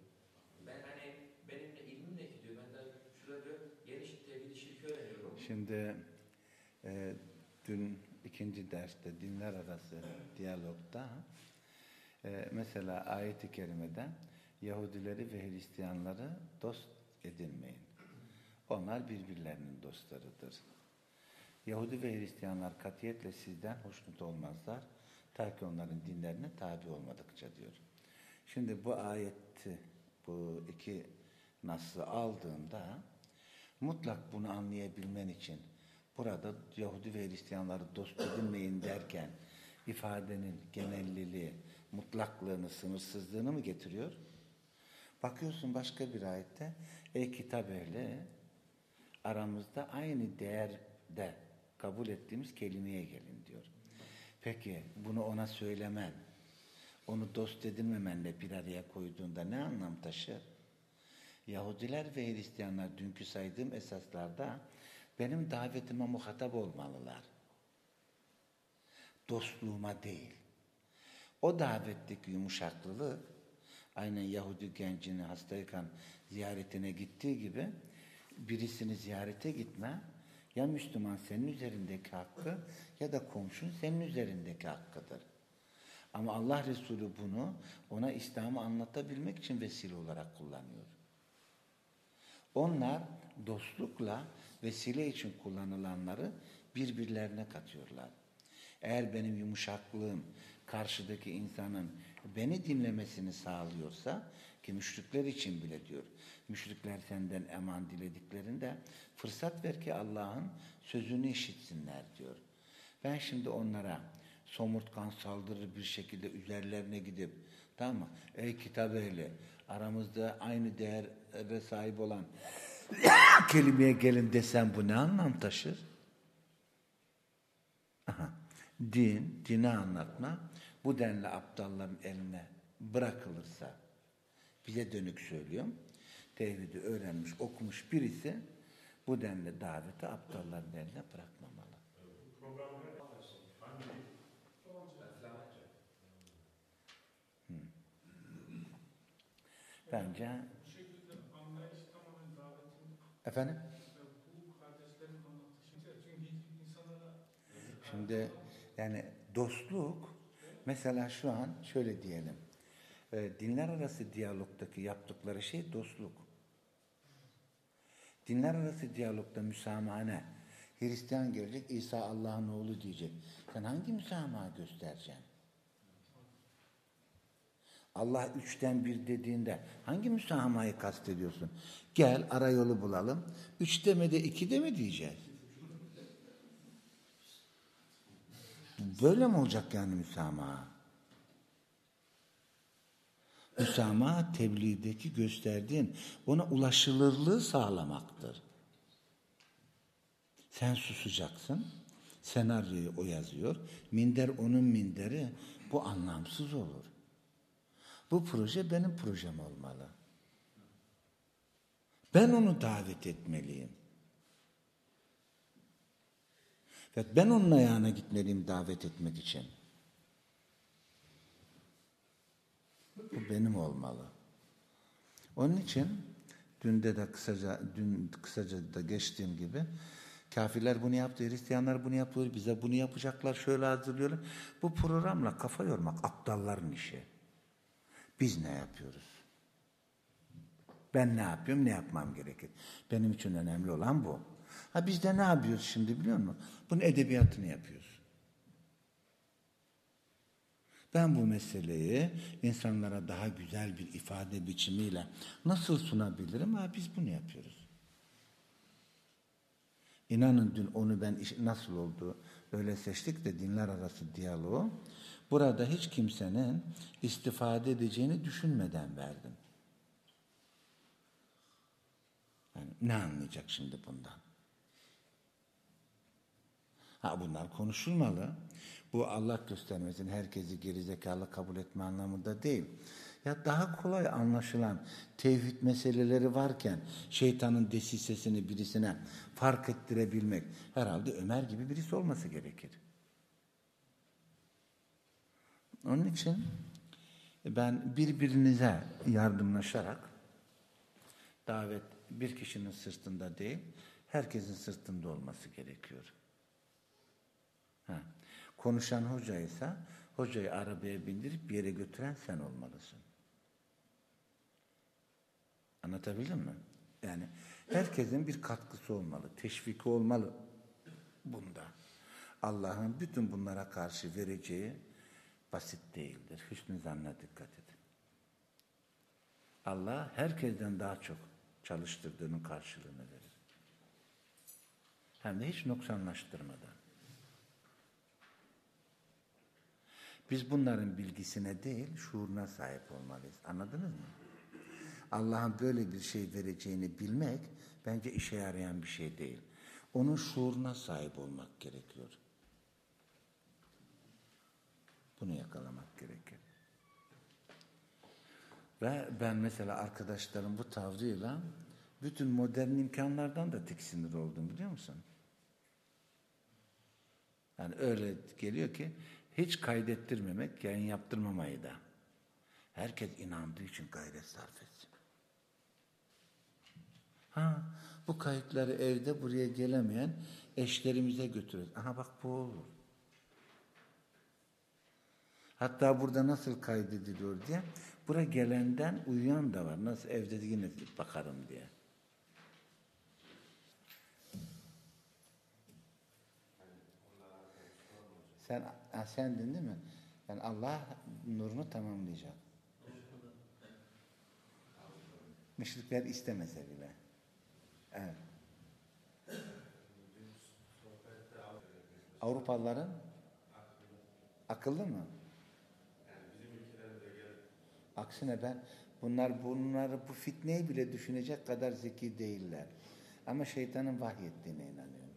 Speaker 2: Ben hani benim de ilmim ne ki diyor. Ben de şurada diyor yeni tevhid şirki öğreniyorum.
Speaker 1: Şimdi e, dün ikinci derste dinler arası diyalogda e, mesela ayet-i kerimede Yahudileri ve Hristiyanları dost edinmeyin. Onlar birbirlerinin dostlarıdır. Yahudi ve Hristiyanlar katiyetle sizden hoşnut olmazlar. Ta ki onların dinlerine tabi olmadıkça diyor. Şimdi bu ayeti, bu iki nasıl aldığında mutlak bunu anlayabilmen için burada Yahudi ve Hristiyanları dost edinmeyin derken ifadenin genelliliği, mutlaklığını, sınırsızlığını mı getiriyor? Bakıyorsun başka bir ayette ey kitap ehli aramızda aynı değerde kabul ettiğimiz kelimeye gelin diyor. Peki bunu ona söylemen, onu dost edinmemenle bir araya koyduğunda ne anlam taşır? Yahudiler ve Hristiyanlar dünkü saydığım esaslarda benim davetime muhatap olmalılar. Dostluğuma değil. O davetteki yumuşaklılık aynen Yahudi gencini hastayken ziyaretine gittiği gibi birisini ziyarete gitme ya Müslüman senin üzerindeki hakkı ya da komşun senin üzerindeki hakkıdır. Ama Allah Resulü bunu ona İslam'ı anlatabilmek için vesile olarak kullanıyor. Onlar dostlukla vesile için kullanılanları birbirlerine katıyorlar. Eğer benim yumuşaklığım karşıdaki insanın beni dinlemesini sağlıyorsa ki müşrikler için bile diyor. Müşrikler senden eman dilediklerinde fırsat ver ki Allah'ın sözünü işitsinler diyor. Ben şimdi onlara somurtkan saldırır bir şekilde üzerlerine gidip tamam mı? Ey kitap ehli aramızda aynı değere sahip olan kelimeye gelin desem bu ne anlam taşır? Aha. Din, dini anlatma bu denli aptalların eline bırakılırsa bize dönük söylüyorum. Tevhidi öğrenmiş, okumuş birisi bu denli daveti aptalların eline bırakmamalı. Bence efendim Şimdi yani dostluk mesela şu an şöyle diyelim. e, dinler arası diyalogdaki yaptıkları şey dostluk. Dinler arası diyalogda müsamaha ne? Hristiyan gelecek İsa Allah'ın oğlu diyecek. Sen hangi müsamaha göstereceksin? Allah üçten bir dediğinde hangi müsamaayı kastediyorsun? Gel ara yolu bulalım. Üç deme de iki de mi diyeceğiz? Böyle mi olacak yani müsamaha? Müsamaha tebliğdeki gösterdiğin ona ulaşılırlığı sağlamaktır. Sen susacaksın. Senaryoyu o yazıyor. Minder onun minderi. Bu anlamsız olur. Bu proje benim projem olmalı. Ben onu davet etmeliyim. Ve ben onun ayağına gitmeliyim davet etmek için. Bu benim olmalı. Onun için dünde de kısaca dün kısaca da geçtiğim gibi kafirler bunu yaptı, Hristiyanlar bunu yapıyor, bize bunu yapacaklar, şöyle hazırlıyorlar. Bu programla kafa yormak aptalların işi. Biz ne yapıyoruz? Ben ne yapıyorum, ne yapmam gerekir? Benim için önemli olan bu. Ha biz de ne yapıyoruz şimdi biliyor musun? Bunun edebiyatını yapıyoruz. Ben bu meseleyi insanlara daha güzel bir ifade biçimiyle nasıl sunabilirim? Ha biz bunu yapıyoruz. İnanın dün onu ben nasıl oldu öyle seçtik de dinler arası diyaloğu. Burada hiç kimsenin istifade edeceğini düşünmeden verdim. Yani ne anlayacak şimdi bundan? Ha bunlar konuşulmalı. Bu Allah göstermesin herkesi gerizekalı kabul etme anlamında değil. Ya daha kolay anlaşılan tevhid meseleleri varken şeytanın desisesini birisine fark ettirebilmek herhalde Ömer gibi birisi olması gerekir. Onun için ben birbirinize yardımlaşarak davet bir kişinin sırtında değil, herkesin sırtında olması gerekiyor. Ha. Konuşan hocaysa hocayı arabaya bindirip bir yere götüren sen olmalısın. Anlatabildim mi? Yani herkesin bir katkısı olmalı, teşviki olmalı bunda. Allah'ın bütün bunlara karşı vereceği basit değildir. Hüsnü zanna dikkat edin. Allah herkesten daha çok çalıştırdığının karşılığını verir. Hem de hiç noksanlaştırmadan. Biz bunların bilgisine değil, şuuruna sahip olmalıyız. Anladınız mı? Allah'ın böyle bir şey vereceğini bilmek bence işe yarayan bir şey değil. Onun şuuruna sahip olmak gerekiyor. Bunu yakalamak gerekir. Ve ben mesela arkadaşlarım bu tavrıyla bütün modern imkanlardan da tiksinir oldum biliyor musun? Yani öyle geliyor ki hiç kaydettirmemek, yayın yaptırmamayı da. Herkes inandığı için gayret sarf etsin. Ha, bu kayıtları evde buraya gelemeyen eşlerimize götürürüz. Aha bak bu olur. Hatta burada nasıl kaydediliyor diye. Bura gelenden uyuyan da var. Nasıl evde de yine bakarım diye. Sen ha, sendin değil mi? Yani Allah nurunu tamamlayacak. Müşrikler istemese bile. Evet. Avrupalıların akıllı mı? Aksine ben bunlar bunları bu fitneyi bile düşünecek kadar zeki değiller. Ama şeytanın vahyettiğine inanıyorum.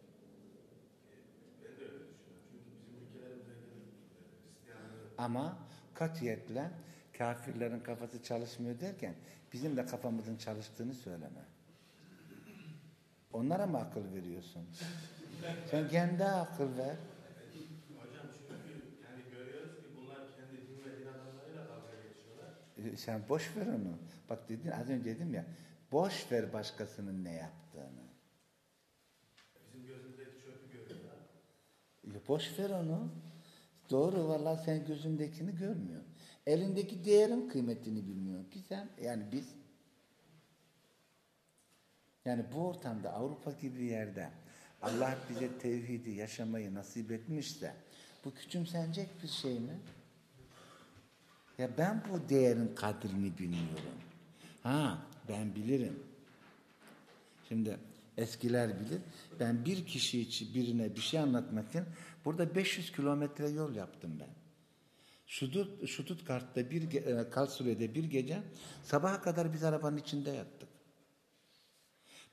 Speaker 1: Ama katiyetle kafirlerin kafası çalışmıyor derken bizim de kafamızın çalıştığını söyleme. Onlara mı akıl veriyorsun? Sen kendi akıl ver.
Speaker 3: Hocam çünkü yani görüyoruz ki bunlar kendi din ve din adamlarıyla dalga geçiyorlar.
Speaker 1: Ee, Sen boş ver onu. Bak dedin az önce dedim ya. Boş ver başkasının ne yaptığını.
Speaker 3: Bizim gözümüzdeki çöpü görüyorlar.
Speaker 1: Ya boş ver onu. Doğru vallahi sen gözündekini görmüyorsun. Elindeki değerin kıymetini bilmiyorsun ki sen. Yani biz. Yani bu ortamda Avrupa gibi bir yerde Allah bize tevhidi yaşamayı nasip etmişse bu küçümsenecek bir şey mi? Ya ben bu değerin kadrini bilmiyorum. Ha ben bilirim. Şimdi eskiler bilir. Ben bir kişi için birine bir şey anlatmak için burada 500 kilometre yol yaptım ben. Şudut, Şututkart'ta bir e, Karlsruhe'de bir gece sabaha kadar biz arabanın içinde yattık.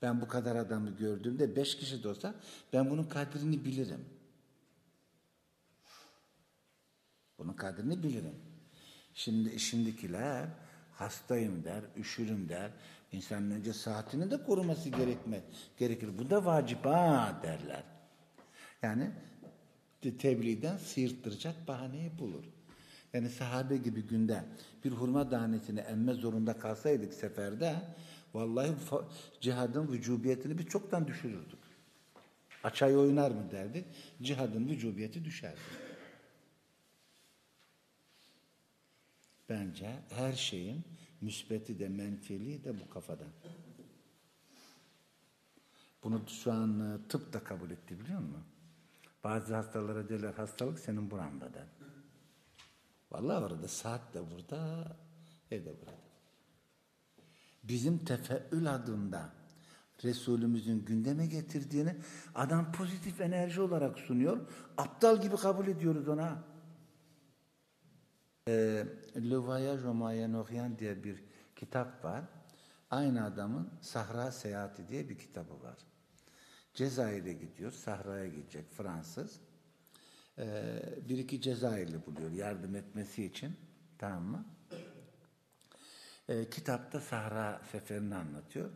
Speaker 1: Ben bu kadar adamı gördüğümde beş kişi de olsa ben bunun kadrini bilirim. Bunun kadrini bilirim. Şimdi şimdikiler hastayım der, üşürüm der. İnsanın önce saatini de koruması gerekmez. Gerekir. Bu da vacip ha derler. Yani te- tebliğden sıyırttıracak bahaneyi bulur. Yani sahabe gibi günde bir hurma tanesini emme zorunda kalsaydık seferde vallahi cihadın vücubiyetini biz çoktan düşürürdük. Açay oynar mı derdik? Cihadın vücubiyeti düşerdi. Bence her şeyin müsbeti de menfili de bu kafada. Bunu şu an e, tıp da kabul etti biliyor musun? Bazı hastalara derler hastalık senin buranda der. Vallahi orada saat de burada, ev de burada. Bizim tefeül adında Resulümüzün gündeme getirdiğini adam pozitif enerji olarak sunuyor. Aptal gibi kabul ediyoruz ona. Ee, Le Voyage au Moyen-Orient diye bir kitap var. Aynı adamın Sahra Seyahati diye bir kitabı var. Cezayir'e gidiyor, Sahra'ya gidecek Fransız. Ee, bir iki Cezayirli buluyor yardım etmesi için. Tamam mı? Ee, kitapta Sahra seferini anlatıyor.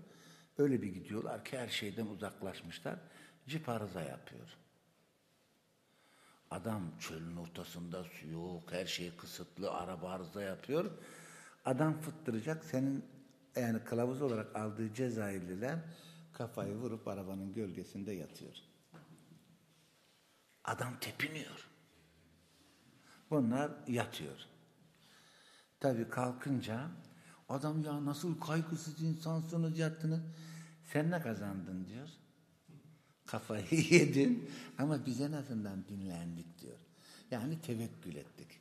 Speaker 1: Öyle bir gidiyorlar ki her şeyden uzaklaşmışlar. Cip arıza yapıyor. Adam çölün ortasında su yok, her şey kısıtlı, araba arıza yapıyor. Adam fıttıracak, senin yani kılavuz olarak aldığı Cezayirliler kafayı vurup arabanın gölgesinde yatıyor. Adam tepiniyor. Bunlar yatıyor. Tabii kalkınca adam ya nasıl kaygısız insansınız yattınız. Sen ne kazandın diyor. Kafayı yedin ama biz en azından dinlendik diyor. Yani tevekkül ettik.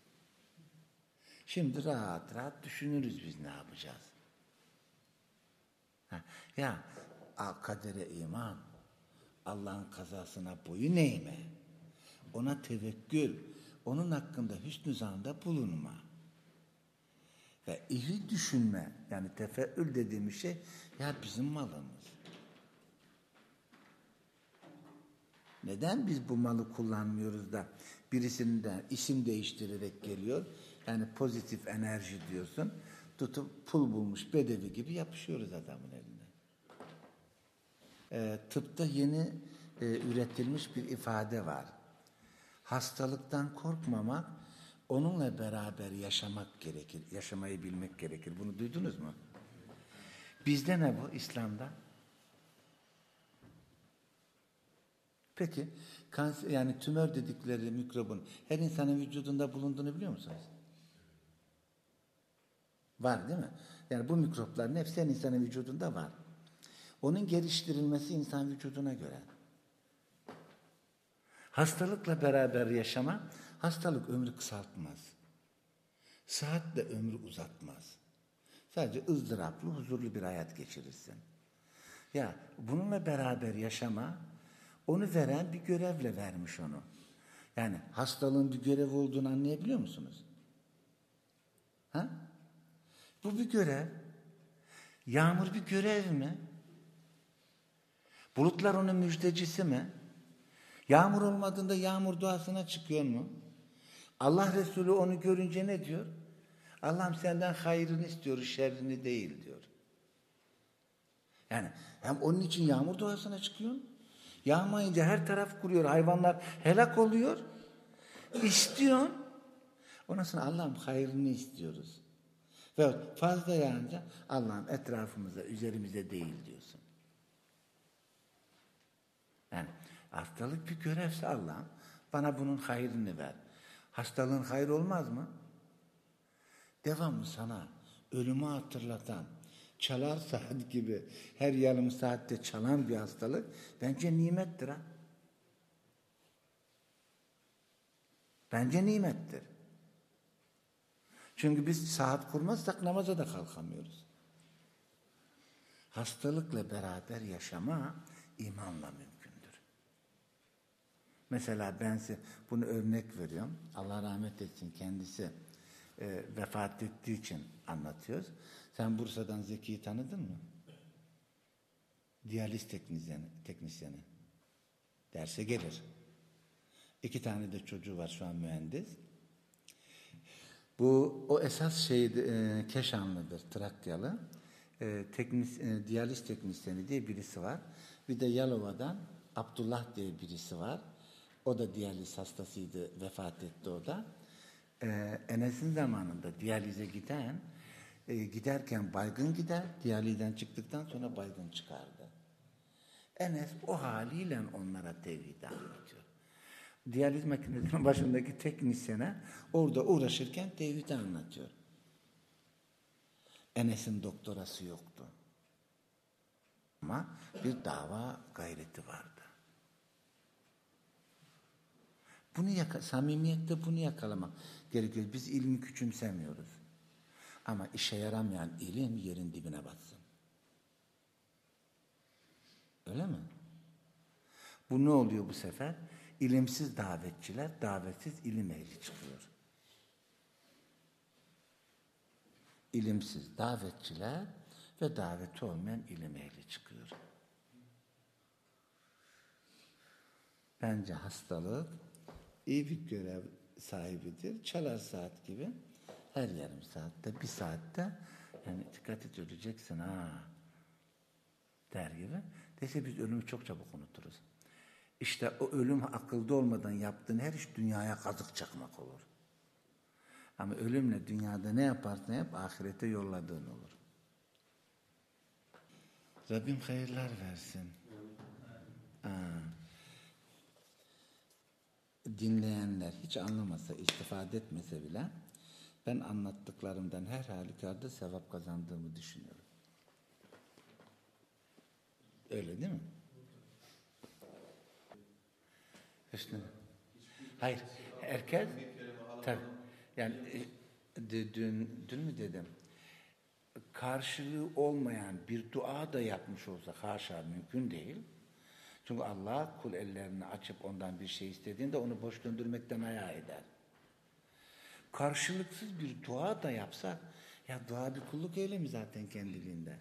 Speaker 1: Şimdi rahat rahat düşünürüz biz ne yapacağız. Ha, ya kadere iman, Allah'ın kazasına boyun eğme, ona tevekkül, onun hakkında hüsnü zanda bulunma. Ve iyi düşünme, yani tefeül dediğimiz şey, ya bizim malımız. Neden biz bu malı kullanmıyoruz da birisinden isim değiştirerek geliyor? Yani pozitif enerji diyorsun. Tutup pul bulmuş bedevi gibi yapışıyoruz adamın eline. Ee, tıpta yeni e, üretilmiş bir ifade var. Hastalıktan korkmamak Onunla beraber yaşamak gerekir. Yaşamayı bilmek gerekir. Bunu duydunuz mu? Bizde ne bu İslam'da? Peki kanser, yani tümör dedikleri mikrobun her insanın vücudunda bulunduğunu biliyor musunuz? Var değil mi? Yani bu mikropların hepsi her insanın vücudunda var. Onun geliştirilmesi insan vücuduna göre. Hastalıkla beraber yaşama, hastalık ömrü kısaltmaz. Sıhhat de ömrü uzatmaz. Sadece ızdıraplı, huzurlu bir hayat geçirirsin. Ya bununla beraber yaşama, onu veren bir görevle vermiş onu. Yani hastalığın bir görev olduğunu anlayabiliyor musunuz? Ha? Bu bir görev. Yağmur bir görev mi? Bulutlar onun müjdecisi mi? Yağmur olmadığında yağmur duasına çıkıyor mu? Allah Resulü onu görünce ne diyor? Allah'ım senden hayrını istiyoruz, şerrini değil diyor. Yani hem onun için yağmur duasına çıkıyor. Yağmayınca her taraf kuruyor, hayvanlar helak oluyor. İstiyor. Ondan sonra Allah'ım hayrını istiyoruz. Ve fazla yağınca Allah'ım etrafımıza, üzerimize değil diyorsun. Yani hastalık bir görevse Allah'ım bana bunun hayrını ver. Hastalığın hayır olmaz mı? Devamlı sana ölümü hatırlatan, çalar saat gibi her yarım saatte çalan bir hastalık bence nimettir ha. Bence nimettir. Çünkü biz saat kurmazsak namaza da kalkamıyoruz. Hastalıkla beraber yaşama imanla mümkündür. Mesela ben size bunu örnek veriyorum. Allah rahmet etsin kendisi e, vefat ettiği için anlatıyoruz. Sen Bursa'dan Zeki'yi tanıdın mı? Diyaliz teknisyeni, teknisyeni. Derse gelir. İki tane de çocuğu var şu an mühendis. Bu o esas şey e, Keşanlıdır, Trakyalı. E, teknis, e, diyaliz teknisyeni diye birisi var. Bir de Yalova'dan Abdullah diye birisi var. O da diyaliz hastasıydı, vefat etti o da. E, Enes'in zamanında diyalize giden, e, giderken baygın gider, diyalizden çıktıktan sonra baygın çıkardı. Enes o haliyle onlara tevhidi anlatıyor. Diyaliz makinesinin başındaki teknisyene orada uğraşırken tevhidi anlatıyor. Enes'in doktorası yoktu. Ama bir dava gayreti vardı. Bunu yaka, samimiyette bunu yakalamak gerekiyor. Biz ilmi küçümsemiyoruz. Ama işe yaramayan ilim yerin dibine batsın. Öyle mi? Bu ne oluyor bu sefer? İlimsiz davetçiler, davetsiz ilim ehli çıkıyor. İlimsiz davetçiler ve daveti olmayan ilim ehli çıkıyor. Bence hastalık iyi bir görev sahibidir. Çalar saat gibi her yarım saatte, bir saatte yani dikkat et öleceksin ha der gibi. Dese biz ölümü çok çabuk unuturuz. İşte o ölüm akılda olmadan yaptığın her iş dünyaya kazık çakmak olur. Ama ölümle dünyada ne yaparsan yap ahirete yolladığın olur. Rabbim hayırlar versin. Ha. Dinleyenler hiç anlamasa, istifade etmese bile ben anlattıklarımdan her halükarda sevap kazandığımı düşünüyorum. Öyle değil mi? Hüsnü. Hayır. Herkes tabii. Yani e, dün, dün mü dedim? Karşılığı olmayan bir dua da yapmış olsa haşa mümkün değil. Çünkü Allah kul ellerini açıp ondan bir şey istediğinde onu boş döndürmekten ayağa eder. Karşılıksız bir dua da yapsak, ya dua bir kulluk eylemi zaten kendiliğinde.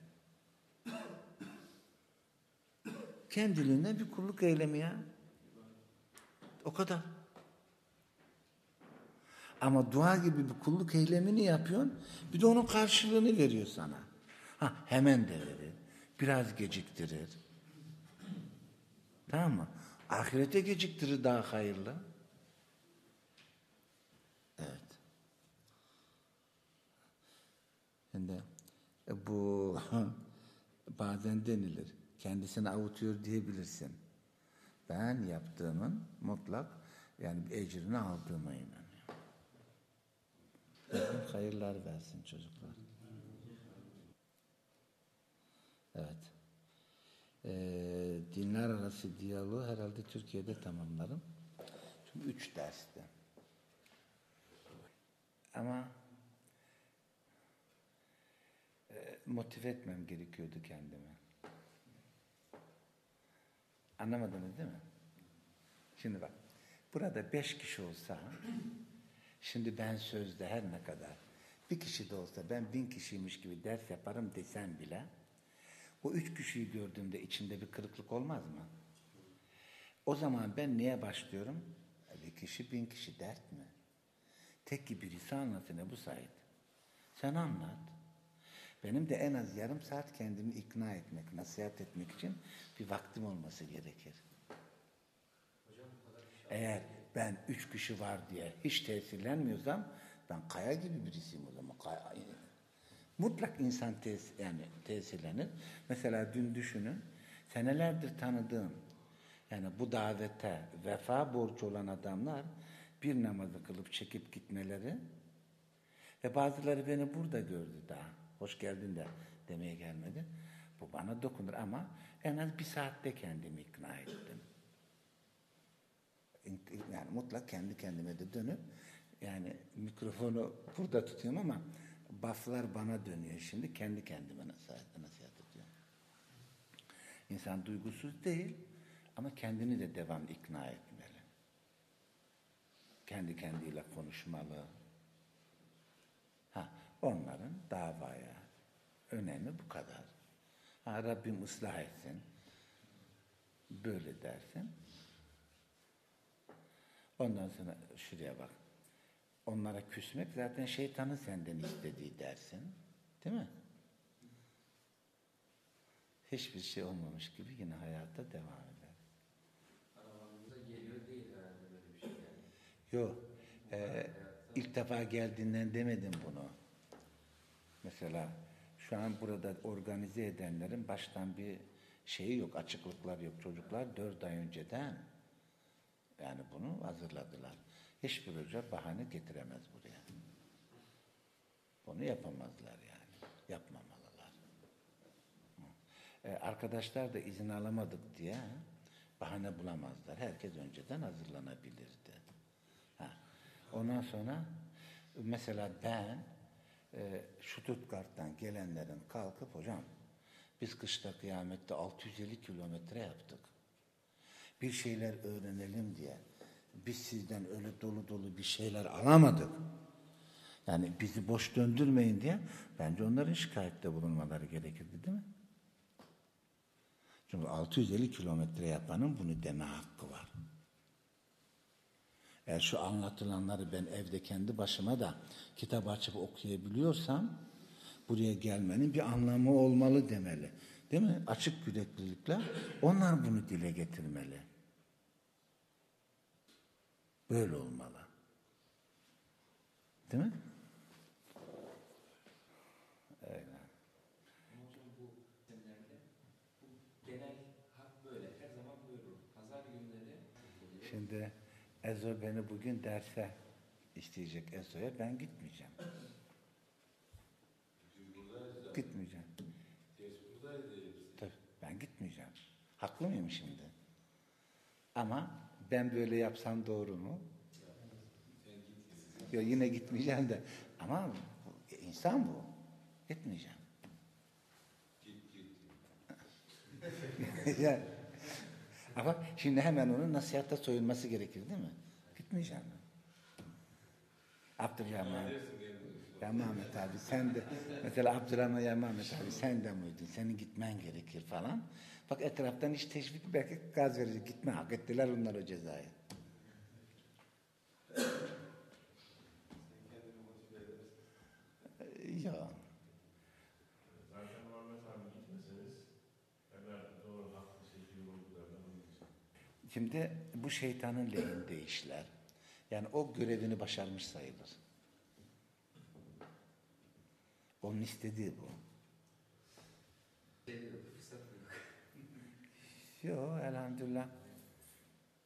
Speaker 1: Kendiliğinden bir kulluk eylemi ya. O kadar. Ama dua gibi bir kulluk eylemini yapıyorsun, bir de onun karşılığını veriyor sana. Ha, hemen de verir, biraz geciktirir. Tamam mı? Ahirete geciktirir daha hayırlı. Evet. Şimdi e, bu bazen denilir. Kendisini avutuyor diyebilirsin. Ben yaptığımın mutlak yani ecrini aldığıma inanıyorum. Hayırlar versin çocuklar. Evet. Ee, dinler arası diyaloğu herhalde Türkiye'de tamamlarım. Çünkü üç derste. Ama e, motive etmem gerekiyordu kendimi. Anlamadınız değil mi? Şimdi bak, burada beş kişi olsa, şimdi ben sözde her ne kadar, bir kişi de olsa ben bin kişiymiş gibi ders yaparım desem bile, o üç kişiyi gördüğümde içinde bir kırıklık olmaz mı? O zaman ben neye başlıyorum? Bir kişi bin kişi dert mi? Tek ki birisi anlatın ne bu Said? Sen anlat. Benim de en az yarım saat kendimi ikna etmek, nasihat etmek için bir vaktim olması gerekir. Eğer ben üç kişi var diye hiç tesirlenmiyorsam ben kaya gibi birisiyim o zaman. Kaya, mutlak insan tes, yani tesirlenir. Mesela dün düşünün senelerdir tanıdığım yani bu davete vefa borcu olan adamlar bir namazı kılıp çekip gitmeleri ve bazıları beni burada gördü daha. Hoş geldin de demeye gelmedi. Bu bana dokunur ama en az bir saatte kendimi ikna ettim. Yani mutlak kendi kendime de dönüp yani mikrofonu burada tutuyorum ama baflar bana dönüyor şimdi. Kendi kendime nasihat, nasihat ediyorum. İnsan duygusuz değil ama kendini de devam ikna etmeli. Kendi kendiyle konuşmalı. Ha, onların davaya önemi bu kadar. Ha, Rabbim ıslah etsin. Böyle dersin. Ondan sonra şuraya bak. Onlara küsmek zaten şeytanın senden istediği dersin. Değil mi? Hiçbir şey olmamış gibi yine hayata devam eder.
Speaker 2: Arabanımıza geliyor değil herhalde böyle bir şey yani.
Speaker 1: Yok. Ee, ilk defa geldiğinden demedim bunu. Mesela şu an burada organize edenlerin baştan bir şeyi yok, açıklıklar yok. Çocuklar dört ay önceden yani bunu hazırladılar. Hiçbir hoca bahane getiremez buraya. Bunu yapamazlar yani. Yapmamalılar. Ee, arkadaşlar da izin alamadık diye bahane bulamazlar. Herkes önceden hazırlanabilirdi. Ha. Ondan sonra mesela ben e, Stuttgart'tan gelenlerin kalkıp hocam biz kışta kıyamette 650 kilometre yaptık. Bir şeyler öğrenelim diye biz sizden öyle dolu dolu bir şeyler alamadık. Yani bizi boş döndürmeyin diye bence onların şikayette bulunmaları gerekirdi değil mi? Çünkü 650 kilometre yapanın bunu deme hakkı var. Eğer şu anlatılanları ben evde kendi başıma da kitap açıp okuyabiliyorsam buraya gelmenin bir anlamı olmalı demeli. Değil mi? Açık yüreklilikle onlar bunu dile getirmeli. Böyle olmalı. Değil mi? Öyle. Şimdi Ezo beni bugün derse isteyecek Ezo'ya ben gitmeyeceğim. Gitmeyeceğim. Tabii, ben gitmeyeceğim. Haklı mıyım şimdi? Ama ben böyle yapsam doğru mu? Yok yine gitmeyeceğim de. Ama insan bu. Gitmeyeceğim. ya, ama şimdi hemen onun nasihatta soyulması gerekir değil mi? Gitmeyeceğim. Abdurrahman. Ya abi sen de mesela Abdurrahman ya Mehmet abi sen de miydin? Senin gitmen gerekir falan. Bak etraftan hiç teşvik belki gaz verecek. Gitme hak ettiler onlar o cezayı. Ya.
Speaker 3: Onun için.
Speaker 1: Şimdi bu şeytanın lehinde işler. Yani o görevini başarmış sayılır. Onun istediği bu. Yok elhamdülillah.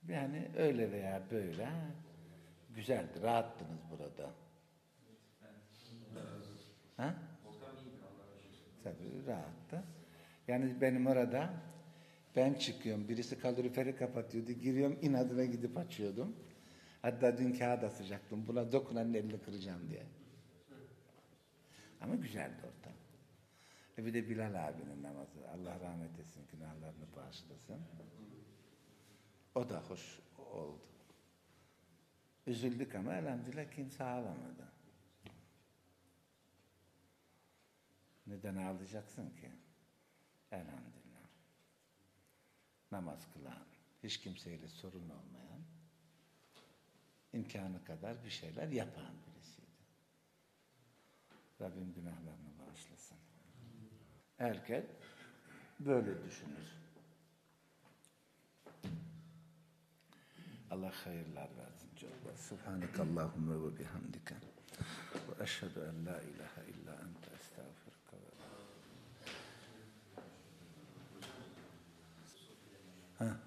Speaker 1: Yani öyle veya böyle güzeldi. Rahattınız burada. Ha? Tabii rahattı. Yani benim orada ben çıkıyorum. Birisi kaloriferi kapatıyordu. Giriyorum inadına gidip açıyordum. Hatta dün kağıt asacaktım. Buna dokunanın elini kıracağım diye. Ama güzeldi ortam. E bir de Bilal abinin namazı. Allah rahmet etsin, günahlarını bağışlasın. O da hoş oldu. Üzüldük ama elhamdülillah kimse ağlamadı. Neden ağlayacaksın ki? Elhamdülillah. Namaz kılan, hiç kimseyle sorun olmayan, imkanı kadar bir şeyler yapan birisiydi. Rabbim günahlarını bağışlasın. Erkek böyle düşünür. Allah hayırlar versin çok. Subhanekallahumma ve bihamdika. Ve eşhedü en la ilahe illa ente estağfirullah ve Ha.